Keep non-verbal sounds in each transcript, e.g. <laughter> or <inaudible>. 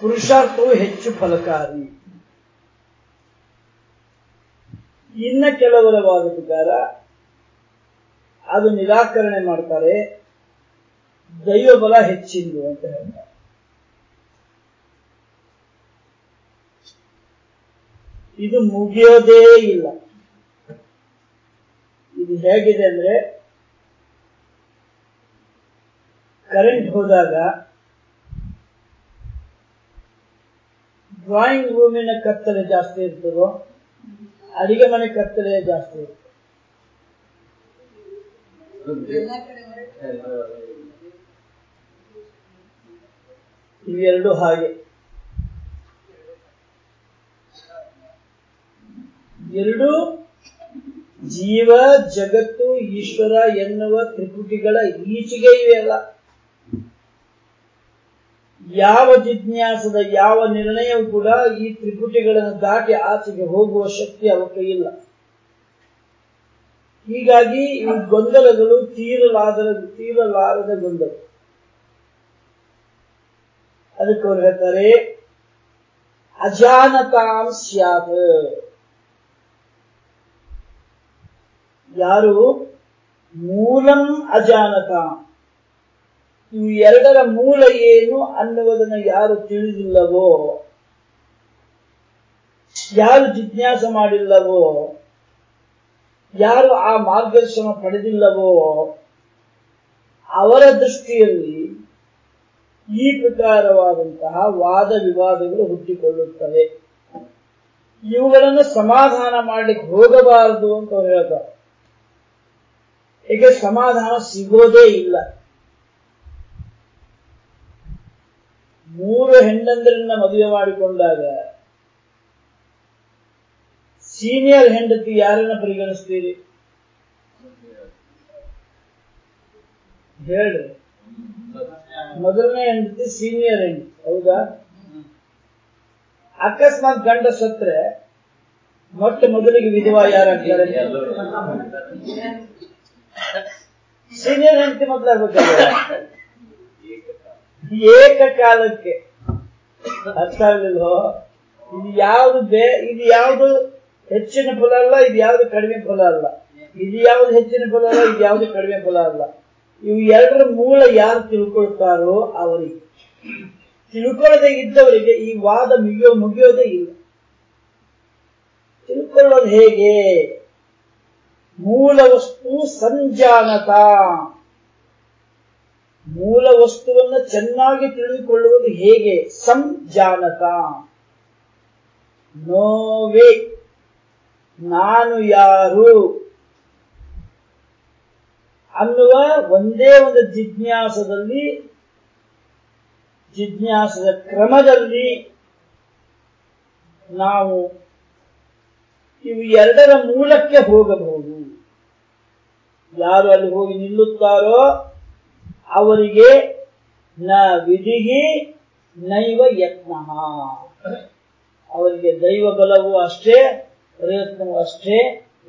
ಪುರುಷಾರ್ಥವು ಹೆಚ್ಚು ಫಲಕಾರಿ. ಇನ್ನ ಕೆಲವರ ವಾದ ಪ್ರಕಾರ, ಅದು ನಿರಾಕರಣೆ ಮಾಡ್ತಾರೆ. ದೈವ ಬಲ ಹೆಚ್ಚಿಂದು ಅಂತ ಹೇಳ್ತಾರೆ. ಇದು ಮುಗಿಯೋದೇ ಇಲ್ಲ. ಇದು ಹೇಗಿದೆ ಅಂದ್ರೆ ಕರೆಂಟ್ ಹೋದಾಗ ಡ್ರಾಯಿಂಗ್ ರೂಮಿನ ಕತ್ತಲೆ ಜಾಸ್ತಿ ಇರ್ತದೋ, ಅಡಿಗೆ ಮನೆ ಕತ್ತಲೆ ಜಾಸ್ತಿ ಇರ್ತದೆ. ಇವೆರಡು ಹಾಗೆ. ಎರಡು ಜೀವ, ಜಗತ್ತು, ಈಶ್ವರ ಎನ್ನುವ ತ್ರಿಪುಟಿಗಳ ಈಚೆಗೆ ಇವೆಲ್ಲ. ಯಾವ ಜಿಜ್ಞಾಸದ ಯಾವ ನಿರ್ಣಯವೂ ಕೂಡ ಈ ತ್ರಿಪುಟಿಗಳನ್ನು ದಾಟಿ ಆಚೆಗೆ ಹೋಗುವ ಶಕ್ತಿ ಅವಕ್ಕೆ ಇಲ್ಲ. ಹೀಗಾಗಿ ಈ ಗೊಂದಲಗಳು ತೀರಲಾದ ತೀರಲಾರದ ಗೊಂದಲ. ಅದಕ್ಕೆ ಅವ್ರು ಹೇಳ್ತಾರೆ, ಅಜಾನತಾಂ ಸ್ಯಾತ್. ಯಾರು? ಮೂಲಂ ಅಜಾನತ. ಇವು ಎರಡರ ಮೂಲ ಏನು ಅನ್ನುವುದನ್ನು ಯಾರು ತಿಳಿದಿಲ್ಲವೋ, ಯಾರು ಜಿಜ್ಞಾಸ ಮಾಡಿಲ್ಲವೋ, ಯಾರು ಆ ಮಾರ್ಗದರ್ಶನ ಪಡೆದಿಲ್ಲವೋ, ಅವರ ದೃಷ್ಟಿಯಲ್ಲಿ ಈ ಪ್ರಕಾರವಾದಂತಹ ವಾದ ವಿವಾದಗಳು ಹುಟ್ಟಿಕೊಳ್ಳುತ್ತವೆ. ಇವುಗಳನ್ನು ಸಮಾಧಾನ ಮಾಡಲಿಕ್ಕೆ ಹೋಗಬಾರದು ಅಂತ ಹೇಳ್ತಾರೆ. ಏಕೆ ಸಮಾಧಾನ ಸಿಗೋದೇ ಇಲ್ಲ. ಮೂರು ಹೆಂಡಂದ್ರನ್ನ ಮದುವೆ ಮಾಡಿಕೊಂಡಾಗ ಸೀನಿಯರ್ ಹೆಂಡತಿ ಯಾರನ್ನ ಪರಿಗಣಿಸ್ತೀರಿ? ಹೇಳ್ರಿ ಮೊದಲನೇ ಹೆಂಡತಿ ಸೀನಿಯರ್ ಹೆಂಡತಿ. ಹೌದಾ? ಅಕಸ್ಮಾತ್ ಗಂಡ ಸತ್ರೆ ಮೊಟ್ಟ ಮೊದಲಿಗೆ ವಿಧವಾ ಯಾರಾಗ್ತಾರೆ? ಸೀನಿಯರ್ ಹೆಂಡತಿ ಮೊದಲಾಗ್ಬೇಕಲ್ಲ ಏಕಕಾಲಕ್ಕೆ. ಅರ್ಥ ಆಗಲಿಲ್ವೋ ಇದು ಯಾವುದು ಬೇ ಇದು ಯಾವುದು ಹೆಚ್ಚಿನ ಫಲ ಅಲ್ಲ, ಇದು ಯಾವುದು ಕಡಿಮೆ ಫಲ ಅಲ್ಲ. ಇದು ಯಾವುದು ಹೆಚ್ಚಿನ ಫಲ ಅಲ್ಲ, ಇದು ಯಾವುದು ಕಡಿಮೆ ಫಲ ಅಲ್ಲ. ಇವು ಎರಡರ ಮೂಲ ಯಾರು ತಿಳ್ಕೊಳ್ತಾರೋ ಅವರಿಗೆ ತಿಳ್ಕೊಳ್ಳದೆ ಇದ್ದವರಿಗೆ ಈ ವಾದ ಮುಗಿಯೋ ಮುಗಿಯೋದೇ ಇಲ್ಲ. ತಿಳ್ಕೊಳ್ಳೋದು ಹೇಗೆ? ಮೂಲ ವಸ್ತು ಸಂಜಾನತ. ಮೂಲ ವಸ್ತುವನ್ನು ಚೆನ್ನಾಗಿ ತಿಳಿದುಕೊಳ್ಳುವುದು ಹೇಗೆ? ಸಂಜಾನಕ. ನೋವೇ. ನಾನು ಯಾರು? ಅನ್ನುವ ಒಂದೇ ಒಂದು ಜಿಜ್ಞಾಸದಲ್ಲಿ, ಜಿಜ್ಞಾಸದ ಕ್ರಮದಲ್ಲಿ ನಾವು ಇವು ಎರಡರ ಮೂಲಕ್ಕೆ ಹೋಗಬಹುದು. ಯಾರು ಅಲ್ಲಿ ಹೋಗಿ ನಿಲ್ಲುತ್ತಾರೋ ಅವರಿಗೆ ನ ವಿಧಿಗಿ ನೈವ ಯತ್ನ. ಅವರಿಗೆ ದೈವ ಬಲವೂ ಅಷ್ಟೇ, ಪ್ರಯತ್ನವೂ ಅಷ್ಟೇ,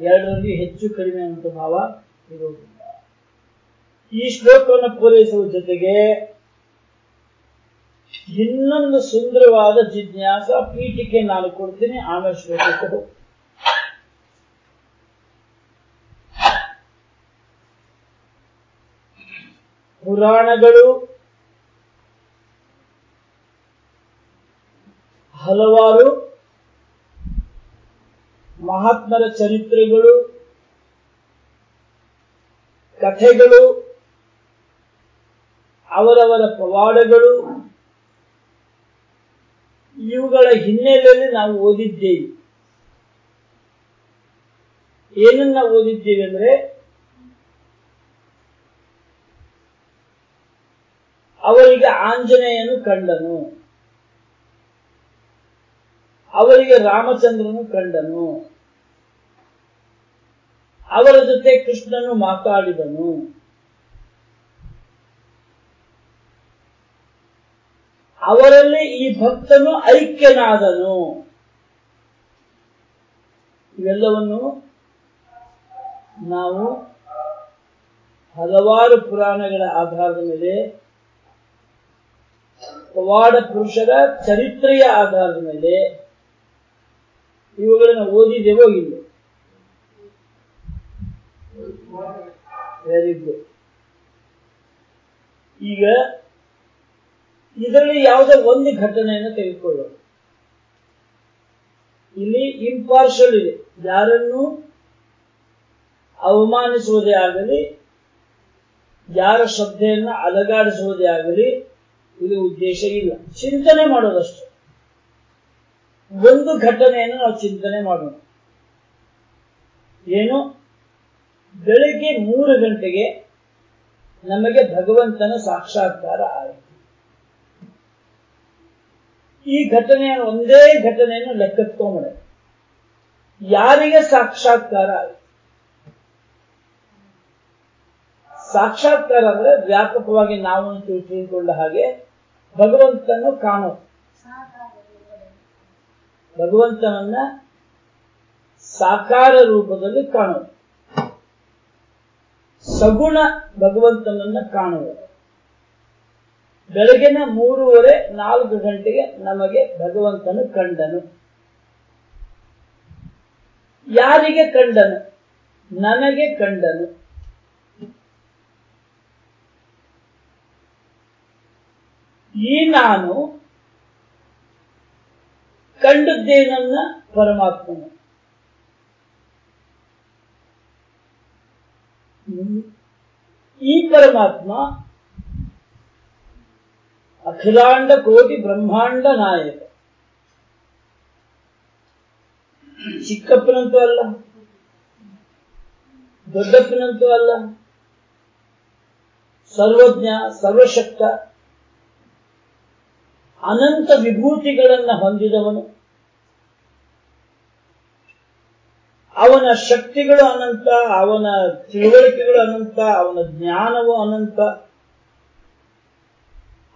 ಎರಡರಲ್ಲಿ ಹೆಚ್ಚು ಕಡಿಮೆ ಅಂತ ಭಾವ ಇರುವುದಿಲ್ಲ ಈ ಶ್ಲೋಕವನ್ನು ಪೂರೈಸುವ ಜೊತೆಗೆ ಇನ್ನೊಂದು ಸುಂದರವಾದ ಜಿಜ್ಞಾಸ ಪೀಠಿಕೆ ನಾನು ಕೊಡ್ತೀನಿ, ಆಮೇಲೆ ಶ್ಲೋಕಕ್ಕೆ ಪುರಾಣಗಳು ಹಲವಾರು ಮಹಾತ್ಮರ ಚರಿತ್ರೆಗಳು ಕಥೆಗಳು ಅವರವರ ಪವಾಡಗಳು ಇವುಗಳ ಹಿನ್ನೆಲೆಯಲ್ಲಿ ನಾವು ಓದಿದ್ದೇವೆ. ಏನನ್ನ ಓದಿದ್ದೇವೆ ಅಂದ್ರೆ ಅವರಿಗೆ ಆಂಜನೇಯನು ಕಂಡನು. ಅವರಿಗೆ ರಾಮಚಂದ್ರನು ಕಂಡನು. ಅವರ ಜೊತೆ ಕೃಷ್ಣನು ಮಾತಾಡಿದನು. ಅವರಲ್ಲಿ ಈ ಭಕ್ತನು ಐಕ್ಯನಾದನು. ಇವೆಲ್ಲವನ್ನು ನಾವು ಹಲವಾರು ಪುರಾಣಗಳ ಆಧಾರದ ಮೇಲೆ ಪವಾಡ ಪುರುಷರ ಚರಿತ್ರೆಯ ಆಧಾರದ ಮೇಲೆ ಇವುಗಳನ್ನು ಓದಿದೆವೋ ಇಲ್ಲ ವೆರಿ ಗುಡ್ ಈಗ ಇದರಲ್ಲಿ ಯಾವುದೋ ಒಂದು ಘಟನೆಯನ್ನು ತೆಗೆದುಕೊಳ್ಳೋಣ. ಇಲ್ಲಿ ಇಂಪಾರ್ಷಲ್ ಇದೆ. ಯಾರನ್ನು ಅವಮಾನಿಸುವುದೇ ಆಗಲಿ, ಯಾರ ಶ್ರದ್ಧೆಯನ್ನು ಅಲಗಾಡಿಸುವುದೇ ಆಗಲಿ ಇದು ಉದ್ದೇಶ ಇಲ್ಲ. ಚಿಂತನೆ ಮಾಡೋದಷ್ಟೇ. ಒಂದು ಘಟನೆಯನ್ನು ನಾವು ಚಿಂತನೆ ಮಾಡೋಣ. ಏನು? ಬೆಳಗ್ಗೆ ಮೂರು ಗಂಟೆಗೆ ನಮಗೆ ಭಗವಂತನ ಸಾಕ್ಷಾತ್ಕಾರ ಆಯಿತು. ಈ ಘಟನೆಯ ಒಂದೇ ಘಟನೆಯನ್ನು ಲೆಕ್ಕತ್ಕೊಂಬಡೆ. ಯಾರಿಗೆ ಸಾಕ್ಷಾತ್ಕಾರ ಆಯಿತು? ಸಾಕ್ಷಾತ್ಕಾರ ಅಂದ್ರೆ ವ್ಯಾಪಕವಾಗಿ ನಾವು ತಿಳ್ಕೊಂಡ ಹಾಗೆ ಭಗವಂತನನ್ನು ಕಾಣೋ. ಭಗವಂತನನ್ನ ಸಾಕಾರ ರೂಪದಲ್ಲಿ ಕಾಣು. ಸಗುಣ ಭಗವಂತನನ್ನ ಕಾಣುವ ಬೆಳಗಿನ ಮೂರುವರೆ ನಾಲ್ಕು ಗಂಟೆಗೆ ನಮಗೆ ಭಗವಂತನು ಕಂಡನು. ಯಾರಿಗೆ ಕಂಡನು? ನನಗೆ ಕಂಡನು. ಈ ನಾನು ಕಂಡದ್ದೇನನ್ನ ಪರಮಾತ್ಮನು. ಈ ಪರಮಾತ್ಮ ಅಖಿಲಾಂಡ ಕೋಟಿ ಬ್ರಹ್ಮಾಂಡ ನಾಯಕ. ಚಿಕ್ಕಪ್ಪನಂತೂ ಅಲ್ಲ, ದೊಡ್ಡಪ್ಪನಂತೂ ಅಲ್ಲ, ಸರ್ವಜ್ಞ, ಸರ್ವಶಕ್ತ ಅನಂತ ವಿಭೂತಿಗಳನ್ನ ಹೊಂದಿದವನು. ಅವನ ಶಕ್ತಿಗಳು ಅನಂತ, ಅವನ ತಿಳುವಳಿಕೆಗಳು ಅನಂತ, ಅವನ ಜ್ಞಾನವು ಅನಂತ.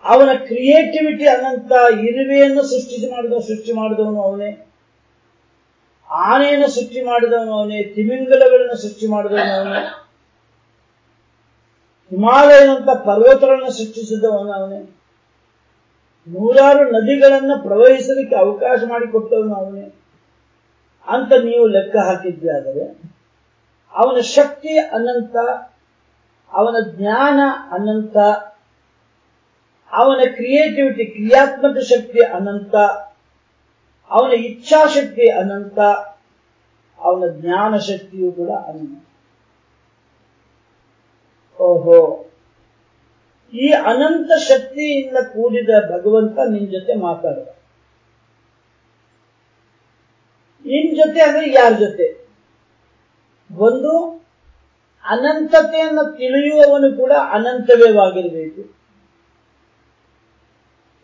ಅವನ ಕ್ರಿಯೇಟಿವಿಟಿ ಅನಂತ, ಇರುವೆಯನ್ನು ಸೃಷ್ಟಿಸಿ ಮಾಡಿದ ಸೃಷ್ಟಿ ಮಾಡಿದವನು ಅವನೇ. ಆನೆಯನ್ನು ಸೃಷ್ಟಿ ಮಾಡಿದವನು ಅವನೇ, ತಿಮಿಂಗಲಗಳನ್ನು ಸೃಷ್ಟಿ ಮಾಡಿದವನು ಅವನೇ. ಹಿಮಾಲಯನಂತ ಪರ್ವತಗಳನ್ನು ಸೃಷ್ಟಿಸಿದವನು ಅವನೇ. ನೂರಾರು ನದಿಗಳನ್ನ ಪ್ರವಹಿಸಲಿಕ್ಕೆ ಅವಕಾಶ ಮಾಡಿಕೊಟ್ಟವನು ಅವನೇ. ಅಂತ ನೀವು ಲೆಕ್ಕ ಹಾಕಿದ್ದಾದರೆ ಅವನ ಶಕ್ತಿ ಅನಂತ, ಅವನ ಜ್ಞಾನ ಅನಂತ, ಅವನ ಕ್ರಿಯೇಟಿವಿಟಿ ಕ್ರಿಯಾತ್ಮಕ ಶಕ್ತಿ ಅನಂತ, ಅವನ ಇಚ್ಛಾಶಕ್ತಿ ಅನಂತ, ಅವನ ಜ್ಞಾನ ಶಕ್ತಿಯು ಕೂಡ ಅನಂತ. ಓಹೋ. ಈ ಅನಂತ ಶಕ್ತಿಯಿಂದ ಕೂಡಿದ ಭಗವಂತ ನಿನ್ ಜೊತೆ ಮಾತಾಡುವ ನಿನ್ ಜೊತೆ ಅಂದ್ರೆ ಯಾರ ಜೊತೆ? ಒಂದು ಅನಂತತೆಯನ್ನು ತಿಳಿಯುವವನು ಕೂಡ ಅನಂತವೇವಾಗಿರಬೇಕು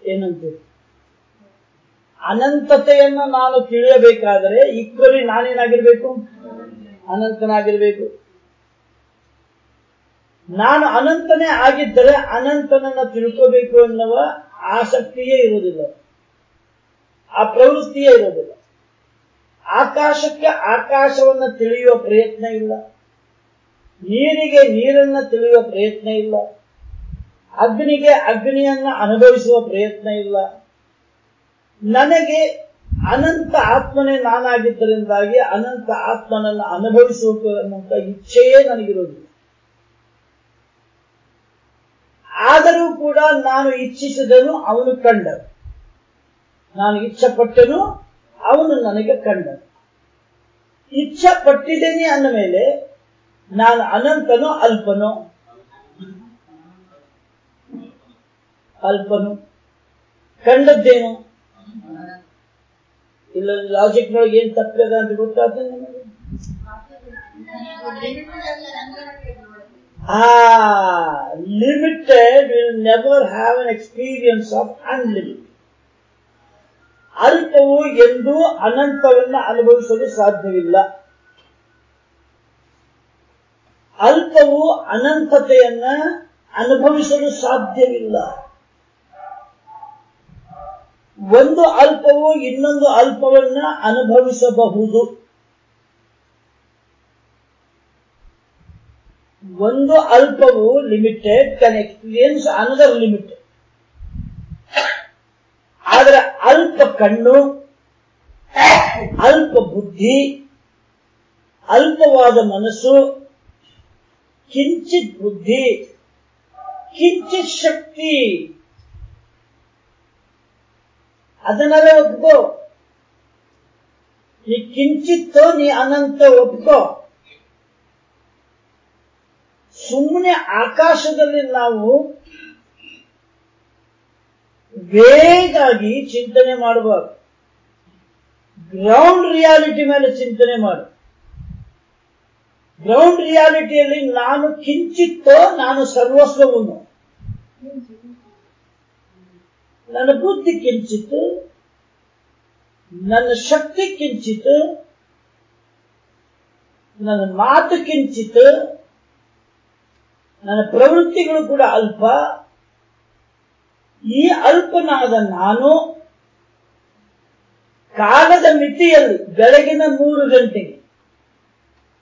ಏನಂತ? ಅನಂತತೆಯನ್ನು ನಾನು ತಿಳಿಯಬೇಕಾದರೆ ಇಕ್ವಲಿ ನಾನೇನಾಗಿರ್ಬೇಕು? ಅನಂತನಾಗಿರ್ಬೇಕು. ನಾನು ಅನಂತನೇ ಆಗಿದ್ದರೆ ಅನಂತನನ್ನ ತಿಳ್ಕೋಬೇಕು ಎನ್ನುವ ಆಸಕ್ತಿಯೇ ಇರುವುದಿಲ್ಲ. ಆ ಪ್ರವೃತ್ತಿಯೇ ಇರುವುದಿಲ್ಲ. ಆಕಾಶಕ್ಕೆ ಆಕಾಶವನ್ನ ತಿಳಿಯುವ ಪ್ರಯತ್ನ ಇಲ್ಲ. ನೀರಿಗೆ ನೀರನ್ನ ತಿಳಿಯುವ ಪ್ರಯತ್ನ ಇಲ್ಲ. ಅಗ್ನಿಗೆ ಅಗ್ನಿಯನ್ನ ಅನುಭವಿಸುವ ಪ್ರಯತ್ನ ಇಲ್ಲ. ನನಗೆ ಅನಂತ ಆತ್ಮನೇ ನಾನಾಗಿದ್ದರಿಂದಾಗಿ ಅನಂತ ಆತ್ಮನನ್ನು ಅನುಭವಿಸುವ ಇಚ್ಛೆಯೇ ನನಗಿರುವುದಿಲ್ಲ. ಆದರೂ ಕೂಡ ನಾನು ಇಚ್ಛಿಸಿದನು ಅವನು ಕಂಡನು. ನಾನು ಇಚ್ಛಪಟ್ಟನು ಅವನು ನನಗೆ ಕಂಡನು. ಇಚ್ಛೆ ಪಟ್ಟಿದ್ದೇನೆ ಅಂದ ಮೇಲೆ ನಾನು ಅನಂತನು ಅಲ್ಪನು? ಅಲ್ಪನು. ಕಂಡದ್ದೇನು? ಇಲ್ಲ ಲಾಜಿಕ್ ನೊಳಗೆ ಏನ್ ತಪ್ಪಿದೆ ಅಂತ ಗೊತ್ತಾಗ್ತದೆ ನಿಮಗೆ? Ah, limited will never have an experience of unlimited. ಅಲ್ಪವು ಎಂದು ಅನಂತವನ್ನ ಅನುಭವಿಸಲು ಸಾಧ್ಯವಿಲ್ಲ. ಅಲ್ಪವು ಅನಂತತೆಯನ್ನ ಅನುಭವಿಸಲು ಸಾಧ್ಯವಿಲ್ಲ. ಒಂದು ಅಲ್ಪವು ಇನ್ನೊಂದು ಅಲ್ಪವನ್ನ ಅನುಭವಿಸಬಹುದು. ಒಂದು ಅಲ್ಪವು limited can experience another limited ಕಣ್ಣು, ಅಲ್ಪ ಬುದ್ಧಿ, ಅಲ್ಪವಾದ ಮನಸ್ಸು, ಕಿಂಚಿತ್ ಬುದ್ಧಿ, ಕಿಂಚಿತ್ ಶಕ್ತಿ. ಅದನ್ನೆಲ್ಲ ಒಪ್ಕೋ. ನೀ ಕಿಂಚಿತ್ತೋ, ನೀ ಅನಂತ ಒಪ್ಕೋ. ಸುಮ್ಮನೆ ಆಕಾಶದಲ್ಲಿ ನಾವು ವೇಗಾಗಿ ಚಿಂತನೆ ಮಾಡಬಾರ್ದು. ಗ್ರೌಂಡ್ ರಿಯಾಲಿಟಿ ಮೇಲೆ ಚಿಂತನೆ ಮಾಡು. ಗ್ರೌಂಡ್ ರಿಯಾಲಿಟಿಯಲ್ಲಿ ನಾನು ಕಿಂಚಿತ್ತೋ ನಾನು ಸರ್ವಸ್ವವನ್ನು. ನನ್ನ ಬುದ್ಧಿ ಕಿಂಚಿತ್ತು, ನನ್ನ ಶಕ್ತಿ ಕಿಂಚಿತ್ತು, ನನ್ನ ಮಾತು ಕಿಂಚಿತ್ತು ನನ್ನ ಪ್ರವೃತ್ತಿಗಳು ಕೂಡ ಅಲ್ಪ. ಈ ಅಲ್ಪನಾದ ನಾನು ಕಾಲದ ಮಿತಿಯಲ್ಲಿ ಬೆಳಗಿನ ಮೂರು ಗಂಟೆಗೆ.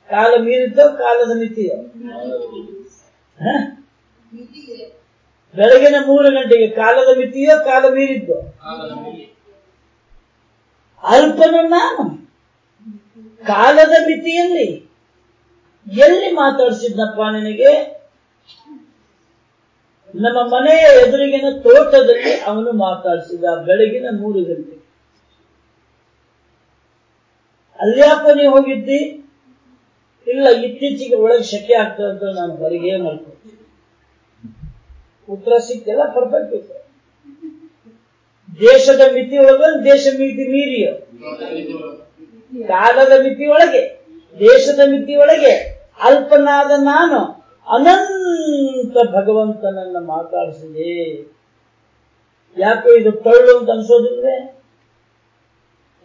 ಕಾಲ ಮೀರಿದ್ದೋ ಕಾಲದ ಮಿತಿಯ? ಬೆಳಗಿನ ಮೂರು ಗಂಟೆಗೆ ಕಾಲದ ಮಿತಿಯೋ ಕಾಲ ಮೀರಿದ್ದೋ? ಅಲ್ಪನು ನಾನು. ಕಾಲದ ಮಿತಿಯಲ್ಲಿ ಎಲ್ಲಿ ಮಾತಾಡಿಸಿದ್ನಪ್ಪ ನಿನಗೆ? ನಮ್ಮ ಮನೆಯ ಎದುರಿಗಿನ ತೋಟದಲ್ಲಿ ಅವನು ಮಾತಾಡಿಸಿದ ಬೆಳಗಿನ ಮೂರು ಗಂಟೆ ಅಲ್ಯಾಪ ನೀವು ಹೋಗಿದ್ದಿ? ಇಲ್ಲ, ಇತ್ತೀಚೆಗೆ ಒಳಗೆ ಶಕೆ ಆಗ್ತದೆ ಅಂತ ನಾನು ಹೊರಗೆ ಮಾಡ್ಕೊತೀನಿ ಉತ್ತರ ಸಿಕ್ಕೆಲ್ಲ ಪರ್ಫೆಕ್ಟ್ ಉತ್ತರ. ದೇಶದ ಮಿತಿ ಒಳಗೆ ದೇಶ ಮಿತಿ ಮೀರಿಯ. ಕಾಲದ ಮಿತಿ ಒಳಗೆ, ದೇಶದ ಮಿತಿ ಒಳಗೆ, ಅಲ್ಪನಾದ ನಾನು, ಅನಂತ ಭಗವಂತನನ್ನ ಮಾತಾಡಿಸಿದೆ. ಯಾಕೋ ಇದು ಕಳ್ಳು ಅಂತ ಅನ್ಸೋದಿಲ್ವೇ?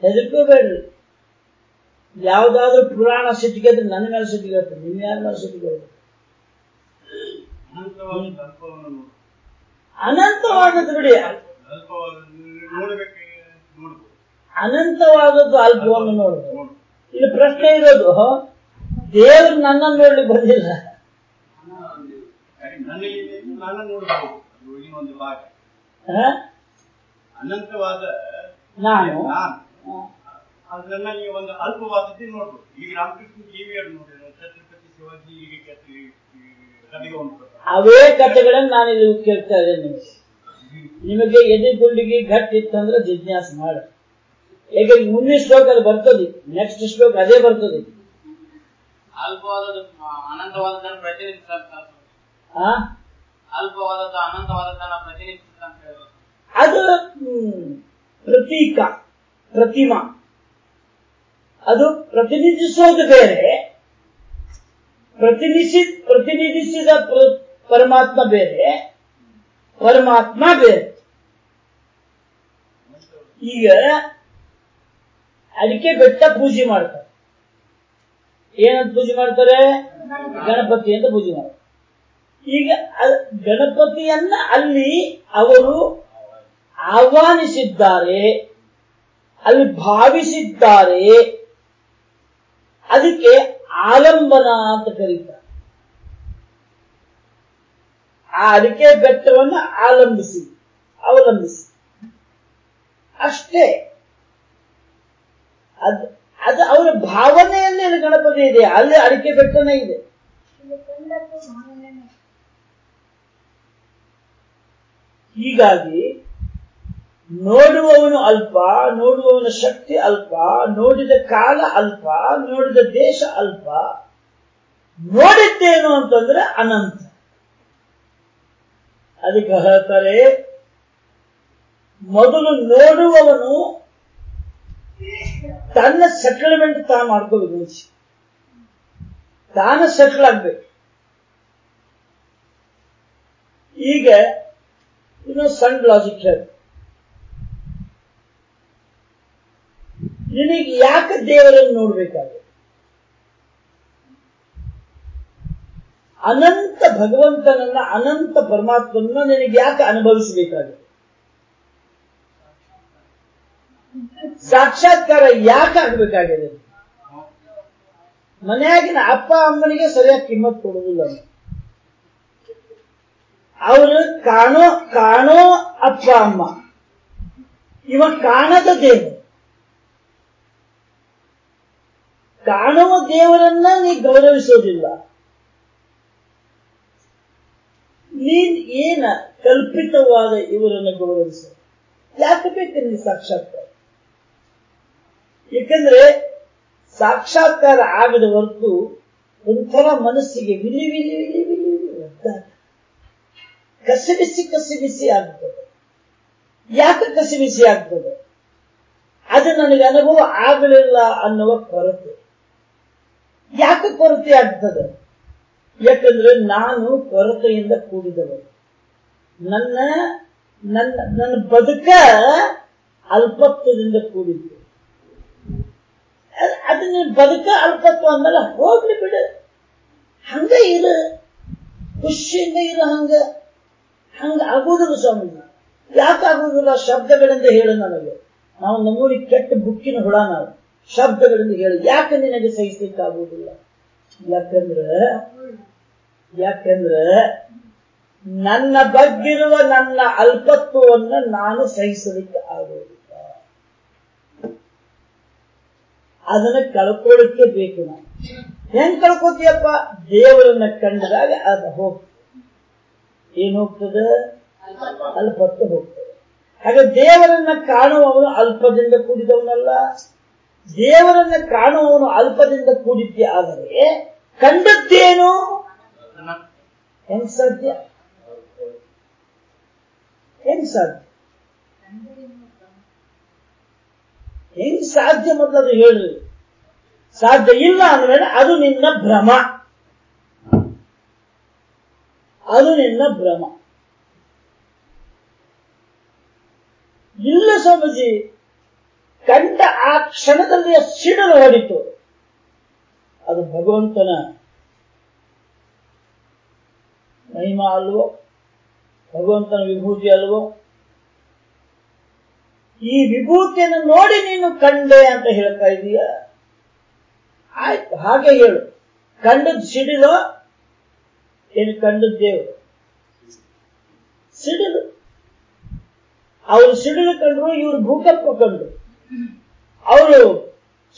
ಹೆದರ್ಕೋಬೇಡ್ರಿ ಯಾವ್ದಾದ್ರೂ ಪುರಾಣ ಸಿಟ್ಟಿಗೆದ್ರೆ ನನ್ನ ಮೇಲೆ ಸಿಟ್ಟಿಗೆ ನಿಮ್ ಯಾರ ಮೇಲೆ ಸಿಟ್ಟಿಗೆ. ಅನಂತವಾದದ್ದು ಬಿಡಿ. ಅನಂತವಾದದ್ದು ಅಲ್ಪವನ್ನು ನೋಡುದು ನೋಡು. ಇಲ್ಲಿ ಪ್ರಶ್ನೆ ಇರೋದು ದೇವರು ನನ್ನನ್ನು ನೋಡ್ಲಿಕ್ಕೆ ಬಂದಿಲ್ಲ. ನನ್ನಲ್ಲಿ ನಾನು ನೋಡಬಹುದು ಅದು ಒಂದು ಭಾಗ? ಅನಂತವಾದ ನಾನು? ನನ್ನಲ್ಲಿ ಒಂದು ಅಲ್ಪವಾದದ್ದೇ ನೋಡ್ಬೋದು. ಈಗ ರಾಮಕೃಷ್ಣ ಜೀವಿಯರು ನೋಡಿದ್ರೆ ಛತ್ರಪತಿ ಶಿವಾಜಿ ಈಗ ಕಥೆಗೆ ಉಂಟು ಅವೇ ಕಥೆಗಳನ್ನು ನಾನು ಇಲ್ಲಿ ಕೇಳ್ತಾ ಇದ್ದೇನೆ ನಿಮಗೆ. ಎದೆ ಗುಂಡಿಗೆ ಗಟ್ಟಿ ಇತ್ತಂದ್ರೆ ಜಿಜ್ಞಾಸೆ ಮಾಡ. ಯಾಕಂದ್ರೆ ಮುಂದಿನ ಶ್ಲೋಕ ಅದು ಬರ್ತದೆ. ನೆಕ್ಸ್ಟ್ ಶ್ಲೋಕ ಅದೇ ಬರ್ತದೆ. ಅಲ್ಪವಾದ ಅನಂತವಾದ ಪ್ರತಿನಿಧಿಸ್ತಂತ ಆ ಅಲ್ಪವಾದದ್ದು ಅನಂತವಾದದ್ದನ್ನ ಅಂತ ಹೇಳ್ಬೇಕು ಅದು ಪ್ರತೀಕ ಪ್ರತಿಮಾ. ಅದು ಪ್ರತಿನಿಧಿಸೋದು ಬೇರೆ. ಪ್ರತಿನಿಧಿ ಪ್ರತಿನಿಧಿಸಿದ ಪ್ರ- ಪರಮಾತ್ಮ ಬೇರೆ. ಪರಮಾತ್ಮ ಬೇರೆ. ಈಗ ಅಡಿಕೆ ಬೆಟ್ಟ ಪೂಜೆ ಮಾಡ್ತಾರೆ. ಏನಂತ ಪೂಜೆ ಮಾಡ್ತಾರೆ? ಗಣಪತಿ ಅಂತ ಪೂಜೆ ಮಾಡ್ತಾರೆ. ಈಗ ಗಣಪತಿಯನ್ನ ಅಲ್ಲಿ ಅವರು ಆಹ್ವಾನಿಸಿದ್ದಾರೆ, ಅಲ್ಲಿ ಭಾವಿಸಿದ್ದಾರೆ. ಅದಕ್ಕೆ ಆಲಂಬನ ಅಂತ ಕರೀತಾರೆ. ಆ ಅಡಿಕೆ ಬೆಟ್ಟವನ್ನು ಆಲಂಬಿಸಿ, ಅವಲಂಬಿಸಿ. ಅಷ್ಟೇ. ಅದು ಅದು ಅವರ ಭಾವನೆಯಲ್ಲಿ ಗಣಪತಿ ಇದೆ, ಅಲ್ಲಿ ಅಡಿಕೆ ಬೆಟ್ಟನೇ ಇದೆ. ಹೀಗಾಗಿ ನೋಡುವವನು ಅಲ್ಪ, ನೋಡುವವನ ಶಕ್ತಿ ಅಲ್ಪ, ನೋಡಿದ ಕಾಲ ಅಲ್ಪ, ನೋಡಿದ ದೇಶ ಅಲ್ಪ, ನೋಡಿದ್ದೇನು ಅಂತಂದ್ರೆ ಅನಂತ. ಅದಕ್ಕೆ ಹೇಳ್ತಾರೆ, ಮೊದಲು ನೋಡುವವನು ತನ್ನ ಸೆಟಲ್ಮೆಂಟ್ ತಾನು ಮಾಡ್ಕೋಬೇಕು ತಾನು ಸೆಟಲ್ ಆಗ್ಬೇಕು. ಈಗ ಇನ್ನೊಂದು ಸಣ್ಣ ಲಾಜಿಕ್ ಹೇಳಿ ನಿನಗೆ ಯಾಕೆ ದೇವರನ್ನು ನೋಡ್ಬೇಕಾಗಿದೆ ಅನಂತ ಭಗವಂತನನ್ನ, ಅನಂತ ಪರಮಾತ್ಮನ ನಿನಗೆ ಯಾಕೆ ಅನುಭವಿಸಬೇಕಾಗಿದೆ ಸಾಕ್ಷಾತ್ಕಾರ ಯಾಕೆ ಆಗಬೇಕಾಗಿದೆ? ಮನೆಯಾಗಿನ ಅಪ್ಪ ಅಮ್ಮನಿಗೆ ಸರಿಯಾಗಿ ಕಿಮ್ಮತ್ ಕೊಡುವುದಿಲ್ಲ. ಅವರು ಕಾಣೋ ಕಾಣೋ ಅಪ್ಪ ಅಮ್ಮ ಇವ ಕಾಣದ ದೇವರು ಕಾಣುವ ದೇವರನ್ನ ನೀ ಗೌರವಿಸೋದಿಲ್ಲ ನೀನ್ ಏನ ಕಲ್ಪಿತವಾದ ಇವರನ್ನು ಗೌರವಿಸ ಯಾಕೆ ಬೇಕು ನೀ ಸಾಕ್ಷಾತ್ಕಾರ ಯಾಕಂದ್ರೆ ಸಾಕ್ಷಾತ್ಕಾರ ಆಗದ ಹೊರತು ಒಂಥರ ಮನಸ್ಸಿಗೆ ವಿಲಿ ವಿಲಿ ವಿಲಿ ವಿಲಿ ಅಂತ ಕಸಿಬಿಸಿ ಕಸಿಬಿಸಿ ಆಗ್ತದೆ. ಯಾಕೆ ಕಸಿಬಿಸಿ ಆಗ್ತದೆ? ಅದು ನನಗೆ ಅನುಭವ ಆಗಲಿಲ್ಲ ಅನ್ನುವ ಕೊರತೆ. ಯಾಕೆ ಕೊರತೆ ಆಗ್ತದೆ? ಯಾಕಂದ್ರೆ ನಾನು ಕೊರತೆಯಿಂದ ಕೂಡಿದವರು ನನ್ನ ನನ್ನ ನನ್ನ ಬದುಕ ಅಲ್ಪತ್ವದಿಂದ ಕೂಡಿದ್ದು ಅದ್- ಅದು ನೀನ್ ಬದುಕ ಅಲ್ಪತ್ವ ಅಂದಲ್ಲ, ಹೋಗ್ಲಿ ಬಿಡು. ಹಂಗ ಇರು. ಖುಷಿಯಿಂದ ಇರು ಹಂಗ. ಹಂಗ ಆಗುವುದಿಲ್ಲ ಸ್ವಾಮೀಜಿ. ಯಾಕೆ ಆಗುವುದಿಲ್ಲ ಶಬ್ದಗಳಿಂದ ಹೇಳು ನನಗೆ. ನಾವು ನಮ್ಮೂರಿ ಕೆಟ್ಟ ಬುಕ್ಕಿನ ಹುಳ ನಾವು. ಶಬ್ದಗಳಿಂದ ಹೇಳಿ. ಯಾಕೆ ನಿನಗೆ ಸಹಿಸಲಿಕ್ಕಾಗುವುದಿಲ್ಲ ಯಾಕಂದ್ರೆ ಯಾಕಂದ್ರೆ ನನ್ನ ಬಗ್ಗಿರುವ ನನ್ನ ಅಲ್ಪತ್ವವನ್ನು ನಾನು ಸಹಿಸಲಿಕ್ಕೆ ಆಗುವುದಿಲ್ಲ. ಅದನ್ನ ಕಳ್ಕೊಳ್ಳಿಕ್ಕೆ ಬೇಕು ನಾನು ಹೆಂಗ್ ಕಳ್ಕೊತೀಯಪ್ಪ? ದೇವರನ್ನ ಕಂಡಾಗ ಅದು ಹೋಗ್ತದೆ. ಏನ್ ಹೋಗ್ತದೆ? ಅಲ್ಪತ್ವ ಹೋಗ್ತದೆ ಹಾಗೆ ದೇವರನ್ನ ಕಾಣುವವನು ಅಲ್ಪದಿಂದ ಕೂಡಿದವನಲ್ಲ. ದೇವರನ್ನ ಕಾಣುವವನು ಅಲ್ಪದಿಂದ ಕೂಡಿದ್ದೆ ಆದರೆ ಕಂಡದ್ದೇನು? ಹೆಂಗ್ ಸಾಧ್ಯ ಹೆಂಗ್ ಸಾಧ್ಯ ಹೆಂಗ್ ಸಾಧ್ಯ ಮೊದಲು ಹೇಳಿ. ಸಾಧ್ಯ ಇಲ್ಲ ಅಂದ್ರೆ ಅದು ನಿನ್ನ ಭ್ರಮ. ಅದು ನಿನ್ನ ಭ್ರಮ. ಇಲ್ಲ ಸ್ವಾಮೀಜಿ, ಕಂಡ ಆ ಕ್ಷಣದಲ್ಲಿ ಸಿಡಲು ಹೊಡಿತು. ಅದು ಭಗವಂತನ ಮಹಿಮಾ ಅಲ್ವೋ, ಭಗವಂತನ ವಿಭೂತಿ ಅಲ್ವೋ? ಈ ವಿಭೂತಿಯನ್ನು ನೋಡಿ ನೀನು ಕಂಡೆ ಅಂತ ಹೇಳ್ತಾ ಇದೀಯ? ಆಯ್ತು, ಹಾಗೆ ಹೇಳು. ಕಂಡದ್ ಸಿಡಿಲೋ ಏನು ಕಂಡದ್ ದೇವರು ಸಿಡಿಲು. ಅವರು ಸಿಡಿಲು ಕಂಡ್ರು ಇವರು ಭೂಕಂಪ ಕಂಡು ಅವರು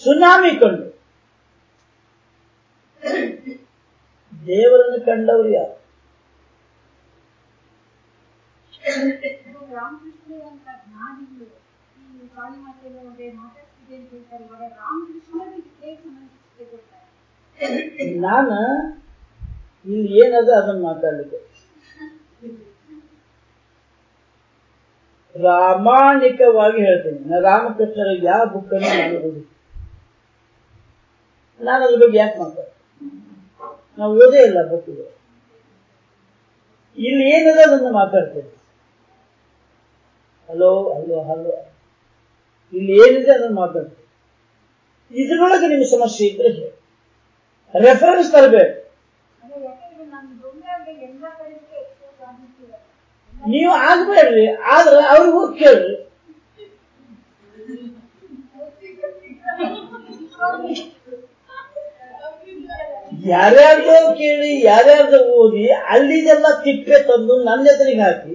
ಸುನಾಮಿ ಕಂಡು ದೇವರನ್ನು ಕಂಡವರು ಯಾರು? ನಾನು ಇಲ್ಲಿ ಏನದ ಅದನ್ನ ಮಾತಾಡಲಿಕ್ಕೆ. ಪ್ರಾಮಾಣಿಕವಾಗಿ ಹೇಳ್ತೇನೆ. ನಾ ರಾಮಕೃಷ್ಣರ ಯಾವ ಬುಕ್ ಅನ್ನು ನಾನು ಓದಿ ನಾನು ಅದ್ರ ಬಗ್ಗೆ ಯಾಕೆ ಮಾತಾಡ್ತೀನಿ? ನಾವು ಓದೇ ಇಲ್ಲ ಬುಕ್ ಇಲ್ಲಿ ಏನದ ಅದನ್ನು ಮಾತಾಡ್ತೇನೆ. Hello hello hello. ಇಲ್ಲಿ ಏನಿದೆ ಅದನ್ನು ಮಾತಾಡ್ತೇನೆ. ಇದರೊಳಗೆ ನಿಮ್ಗೆ ಸಮಸ್ಯೆ ಇದ್ರೆ ರೆಫರೆನ್ಸ್ ತರಬೇಕು ಅದೇ ಯಾಕಂದ್ರೆ ನಮ್ಮ ದೊಂಬೆ ಎಲ್ಲ ಕಡೆಗೆ ಎಕ್ಸ್ಪೋಸ್ ಆಗಿರ್ತೀವಲ್ಲ ನೀವು ಆಗ್ಬೇಡ್ರಿ ಆದ್ರೆ ಅವ್ರಿಗೆ ಹೋಗಿ ಕೇಳ್ರಿ. ಯಾರ್ಯಾರ್ದೋ ಕೇಳಿ, ಯಾರ್ಯಾರ್ದೋ ಓದಿ, ಅಲ್ಲಿದೆಲ್ಲ ತಿಪ್ಪೆ ತಂದು ನನ್ನ ಎದುರಿಗೆ ಹಾಕಿ.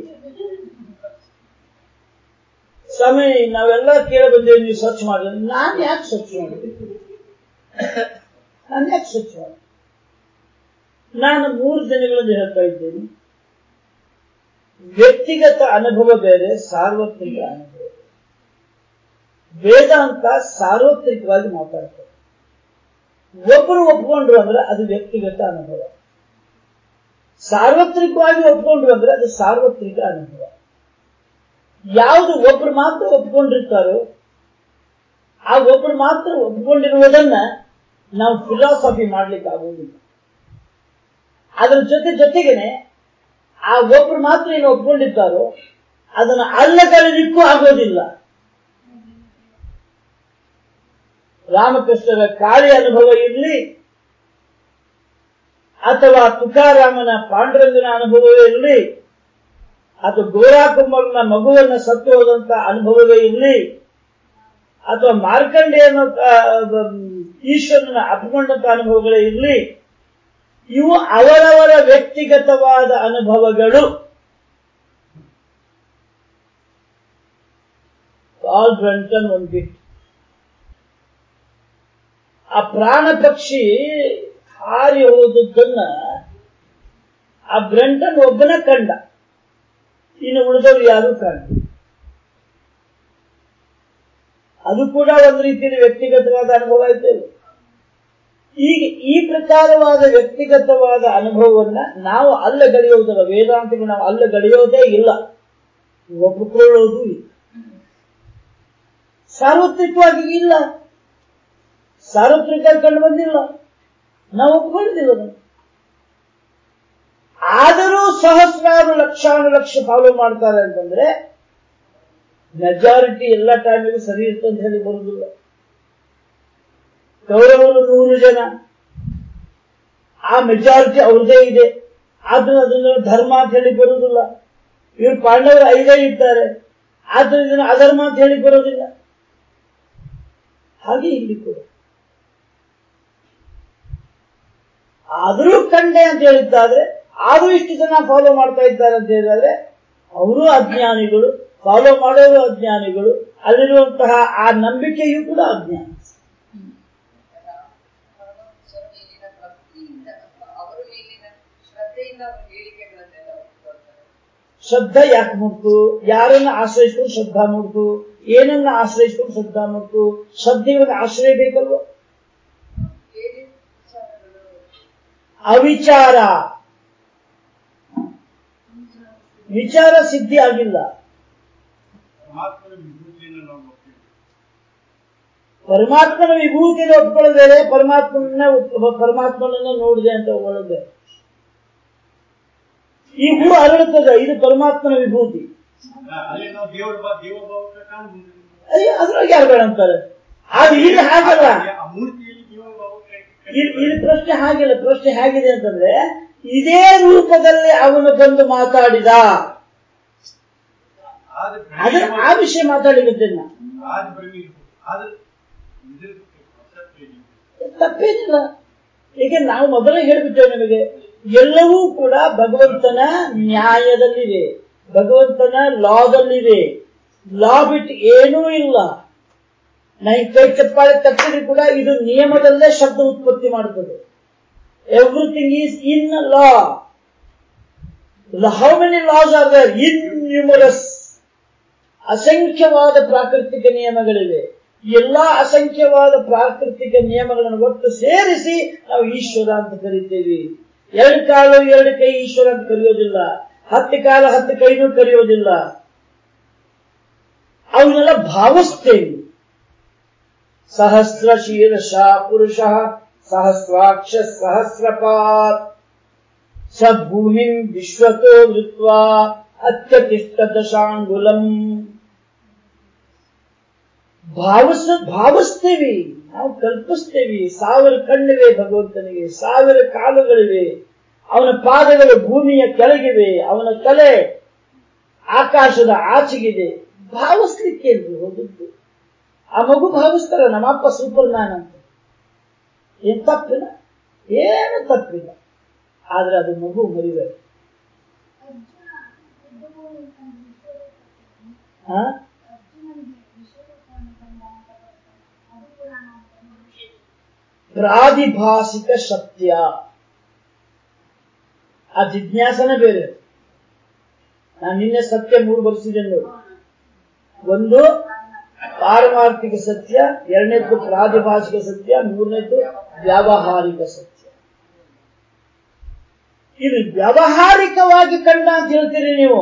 ಸ್ವಾಮಿ ನಾವೆಲ್ಲ ಕೇಳಿ ಬಂದೇವಿ, ನೀವು ಸ್ವಚ್ಛ ಮಾಡಿ ನಾನ್ ಯಾಕೆ ಸ್ವಚ್ಛ ಮಾಡಿ ನಾನು ಯಾಕೆ ಸ್ವಚ್ಛ ಮಾಡಿ ನಾನು ಮೂರು ದಿನಗಳಿಂದ ಹೇಳ್ತಾ ಇದ್ದೇನೆ. ವ್ಯಕ್ತಿಗತ ಅನುಭವ ಬೇರೆ, ಸಾರ್ವತ್ರಿಕ ಅನುಭವ. ವೇದಾಂತ ಸಾರ್ವತ್ರಿಕವಾಗಿ ಮಾತಾಡ್ತಾರೆ ಒಬ್ಬರು ಒಪ್ಕೊಂಡ್ರು ಅಂದ್ರೆ ಅದು ವ್ಯಕ್ತಿಗತ ಅನುಭವ. ಸಾರ್ವತ್ರಿಕವಾಗಿ ಒಪ್ಕೊಂಡ್ರು ಅಂದ್ರೆ ಅದು ಸಾರ್ವತ್ರಿಕ ಅನುಭವ. ಯಾವುದು ಒಬ್ರು ಮಾತ್ರ ಒಪ್ಕೊಂಡಿರ್ತಾರೋ, ಆ ಒಬ್ರು ಮಾತ್ರ ಒಪ್ಕೊಂಡಿರುವುದನ್ನ ನಾವು ಫಿಲಾಸಫಿ ಮಾಡ್ಲಿಕ್ಕೆ ಆಗುವುದಿಲ್ಲ. ಅದರ ಜೊತೆ ಜೊತೆಗೇನೆ ಆ ಒಬ್ರು ಮಾತ್ರ ಏನು ಒಪ್ಕೊಂಡಿದ್ದಾರೋ ಅದನ್ನು ಅಲ್ಲಗಳೆದಿಕ್ಕೂ ಆಗೋದಿಲ್ಲ. ರಾಮಕೃಷ್ಣರ ಕಾಳಿ ಅನುಭವ ಇರಲಿ ಅಥವಾ ತುಕಾರಾಮನ ಪಾಂಡುರಂಗನ ಅನುಭವವೇ ಇರಲಿ ಅಥವಾ ಗೋರಾಕುಂಬರನ ಮಗುವನ್ನ ಸತ್ತು ಅನುಭವವೇ ಇರಲಿ ಅಥವಾ ಮಾರ್ಕಂಡೇಯನ ಆ, ಬ- ಈಶ್ವರನ ಅಪ್ಕೊಂಡಂತ ಅನುಭವಗಳೇ ಇರಲಿ ಇವು ಅವರವರ ವ್ಯಕ್ತಿಗತವಾದ ಅನುಭವಗಳು. ಆಲ್ ಬ್ರಂಟನ್ ಒಂದು ಆ ಪ್ರಾಣ ಪಕ್ಷಿ ಹಾರಿ ಹೋದದ್ದನ್ನ ಆ ಬ್ರಂಟನ್ ಒಬ್ಬನ ಕಂಡ. ಇನ್ನು ಉಳಿದವರು ಯಾರು ಕಂಡ ಅದು ಕೂಡ ಒಂದು ರೀತಿಯಲ್ಲಿ ವ್ಯಕ್ತಿಗತವಾದ ಅನುಭವ ಆಯ್ತು ಈಗ ಈ ಪ್ರಕಾರವಾದ ವ್ಯಕ್ತಿಗತವಾದ ಅನುಭವವನ್ನ ನಾವು ಅಲ್ಲ ಗಡಿಯೋದಲ್ಲ ವೇದಾಂತಗಳು ನಾವು ಅಲ್ಲ ಗಳೆಯೋದೇ ಇಲ್ಲ. ಒಪ್ಪಿಕೊಳ್ಳೋದು ಇಲ್ಲ. ಸಾರ್ವತ್ರಿಕವಾಗಿ ಇಲ್ಲ. ಸಾರ್ವತ್ರಿಕ ಕಂಡು ಬಂದಿಲ್ಲ. ನಾವು ಒಪ್ಪಿಕೊಳ್ಳುದಿಲ್ಲ. ಆದರೂ ಸಹಸ್ರಾರು ಲಕ್ಷಾನು ಲಕ್ಷ ಫಾಲೋ ಮಾಡ್ತಾರೆ ಅಂತಂದ್ರೆ ಮೆಜಾರಿಟಿ ಎಲ್ಲ ಟೈಮಿಗೂ ಸರಿ ಇರ್ತಂತ ಹೇಳಿ ಬರುದಿಲ್ಲ. ಕೌರವರು ನೂರು ಜನ. ಆ ಮೆಜಾರಿಟಿ ಅವ್ರದೇ ಇದೆ. ಆದ್ರೂ ಅದನ್ನ ಧರ್ಮ ಅಂತ ಹೇಳಿ ಬರುವುದಿಲ್ಲ. ಇವರು ಪಾಂಡವರು ಐದೇ ಇದ್ದಾರೆ. ಆದ್ರೂ ಇದನ್ನು ಅಧರ್ಮ ಅಂತ ಹೇಳಿ ಬರೋದಿಲ್ಲ ಹಾಗೆ ಇಲ್ಲಿ ಕೂಡ. ಆದರೂ ಕಂಡೆ ಅಂತ ಹೇಳಿದ್ದಾದ್ರೆ, ಆದರೂ ಇಷ್ಟು ಜನ ಫಾಲೋ ಮಾಡ್ತಾ ಇದ್ದಾರೆ ಅಂತ ಹೇಳಿದ್ರೆ ಅವರು ಅಜ್ಞಾನಿಗಳು ಫಾಲೋ ಮಾಡೋರು ಅಜ್ಞಾನಿಗಳು, ಅಲ್ಲಿರುವಂತಹ ಆ ನಂಬಿಕೆಯೂ ಕೂಡ ಅಜ್ಞಾನ ಪರಮಹಂಸರ ಮೇಲಿನ ಭಕ್ತಿಯಿಂದ ಅಥವಾ ಅವರ ಮೇಲಿನ ಶ್ರದ್ಧೆಯಿಂದ ಅವರ ಹೇಳಿಕೆಗಳನ್ನೆಲ್ಲ ಒಪ್ಪಿಕೊಳ್ತಾರೆ ಶ್ರದ್ಧಾ ಯಾಕೆ ಮೂಡ್ತು? ಯಾರನ್ನ ಆಶ್ರಯಿಸ್ಕೊಂಡು ಶ್ರದ್ಧಾ ಮೂಡ್ತು? ಏನನ್ನ ಆಶ್ರಯಿಸ್ಕೊಂಡು ಶ್ರದ್ಧಾ ಮೂಡ್ತು? ಶ್ರದ್ಧೆಗಳಿಗೆ ಆಶ್ರಯ ಬೇಕಲ್ವ? ಅವಿಚಾರ. ವಿಚಾರ ಸಿದ್ಧಿ ಆಗಿಲ್ಲ. ಪರಮಾತ್ಮನ ವಿಭೂತಿನ ಒಪ್ಕೊಳ್ಳೋದೇ ಪರಮಾತ್ಮನ ಪರಮಾತ್ಮನನ್ನ ನೋಡಿದೆ ಅಂತ ಒಳಗೆ. ಈ ಹೂ ಅರಳುತ್ತದೆ ಇದು ಪರಮಾತ್ಮನ ವಿಭೂತಿ. ಅಯ್ಯ ಅದ್ರೊಳಗೆ ಯಾರು ಬೇಡ ಅಂತಾರೆ ಅದು ಇಲ್ಲಿ ಹಾಗಲ್ಲ. ಇಲ್ಲಿ ಪ್ರಶ್ನೆ ಹಾಗಿಲ್ಲ ಪ್ರಶ್ನೆ ಹೇಗಿದೆ ಅಂತಂದ್ರೆ ಇದೇ ರೂಪದಲ್ಲಿ ಅವನು ಬಂದು ಮಾತಾಡಿದ. ಅದ್ರ ಆ ವಿಷಯ ಮಾತಾಡಿದ್ದೇನೆ ನಾ ಆದ ಭ್ರಮೆ ಇರ್ಬೋದು ಆದ್ರೆ ಇದಿರ್ಬೇಕು ಸತ್ಯ ಇದೆ. ತಪ್ಪೇನಿಲ್ಲ. ಈಗ ನಾವು ಮೊದಲೇ ಹೇಳಿಬಿಟ್ಟೇವೆ ನಿಮಗೆ. ಎಲ್ಲವೂ ಕೂಡ ಭಗವಂತನ ನ್ಯಾಯದಲ್ಲಿದೆ ಭಗವಂತನ ಲಾದಲ್ಲಿದೆ ಲಾ ಬಿಟ್ಟು ಏನೂ ಇಲ್ಲ. ನೈ ಕೈ ಚಪ್ಪಾಳೆ ತಪ್ಪಿದ್ರೆ ಕೂಡ ಇದು ನಿಯಮದಲ್ಲೇ ಶಬ್ದ ಉತ್ಪತ್ತಿ ಮಾಡುತ್ತದೆ. Everything is in law how many laws are there in numerous ಅಸಂಖ್ಯವಾದ ಪ್ರಾಕೃತಿಕ ನಿಯಮಗಳಿವೆ. ಎಲ್ಲಾ ಅಸಂಖ್ಯವಾದ ಪ್ರಾಕೃತಿಕ ನಿಯಮಗಳನ್ನು ಒಟ್ಟು ಸೇರಿಸಿ ನಾವು ಈಶ್ವರ ಅಂತ ಕರಿತೇವೆ. ಎರಡು ಕಾಲು ಎರಡು ಕೈ ಈಶ್ವರ ಅಂತ ಕರೆಯೋದಿಲ್ಲ. ಹತ್ತು ಕಾಲ ಹತ್ತು ಕೈನೂ ಕರೆಯೋದಿಲ್ಲ. ಅವನ್ನೆಲ್ಲ ಭಾವಿಸ್ತೇವೆ. ಸಹಸ್ರ ಶೀರ್ಷ ಪುರುಷ, ಸಹಸ್ರಾಕ್ಷ ಸಹಸ್ರಪಾತ್. ಸ ಭೂಮಿಂ ವಿಶ್ವತೋ ವೃತ್ವಾ ಅತ್ಯತಿಷ್ಠ ದಶಾಂಗುಲಂ. ಭಾವಿಸ, ಭಾವಿಸ್ತೇವಿ. ನಾವು ಕಲ್ಪಿಸ್ತೇವಿ. ಸಾವಿರ ಕಣ್ಣಿವೆ ಭಗವಂತನಿಗೆ, ಸಾವಿರ ಕಾಲುಗಳಿವೆ. ಅವನ ಪಾದಗಳು ಭೂಮಿಯ ಕೆಳಗಿವೆ. ಅವನ ತಲೆ ಆಕಾಶದ ಆಚೆಗಿದೆ. ಭಾವಿಸ್ಲಿಕ್ಕೆ ಎಂದು ಹೋಗಿದ್ದು ಆ ಮಗು ಭಾವಿಸ್ತಾರ ನಮ್ಮಪ್ಪ ಸೂಪರ್ ಮ್ಯಾನ್ ಅಂತ. ಏನ್ ತಪ್ಪಿಲ್ಲ? ಏನು ತಪ್ಪಿಲ್ಲ. ಆದ್ರೆ ಅದು ಮಗು ಮರಿಬೇಕು ಅರ್ಜುನ ಬುದ್ಧಭೂಮಿ ತನ್ನ ವಿಶ್ವರೂಪವನ್ನು ಹಾ ಅರ್ಜುನನಿಗೆ ವಿಶ್ವರೂಪವನ್ನು ತಂದ ಅಂತ ಬರ್ತಾನೆ. ಅದು ಕೂಡ ನಾವು ಗಮನಿಸಬೇಕು. ಪ್ರಾದಿಭಾಸಿಕ ಸತ್ಯ ಆ ಜಿಜ್ಞಾಸನೆ ಬೇರೆ ನಾನು ನಿನ್ನೆ ಸತ್ಯ ಮೂರು ಬರ್ಸಿದ್ದೇನೆ ಒಂದು ಪಾರಮಾರ್ಥಿಕ ಸತ್ಯ ಎರಡನೇದ್ದು ಪ್ರಾದಿಭಾಸಿಕ ಸತ್ಯ ಮೂರನೇದ್ದು ವ್ಯಾವಹಾರಿಕ ಸತ್ಯ ಇದು ವ್ಯಾವಹಾರಿಕವಾಗಿ ಕಂಡ ಅಂತ ಹೇಳ್ತೀರಿ ನೀವು?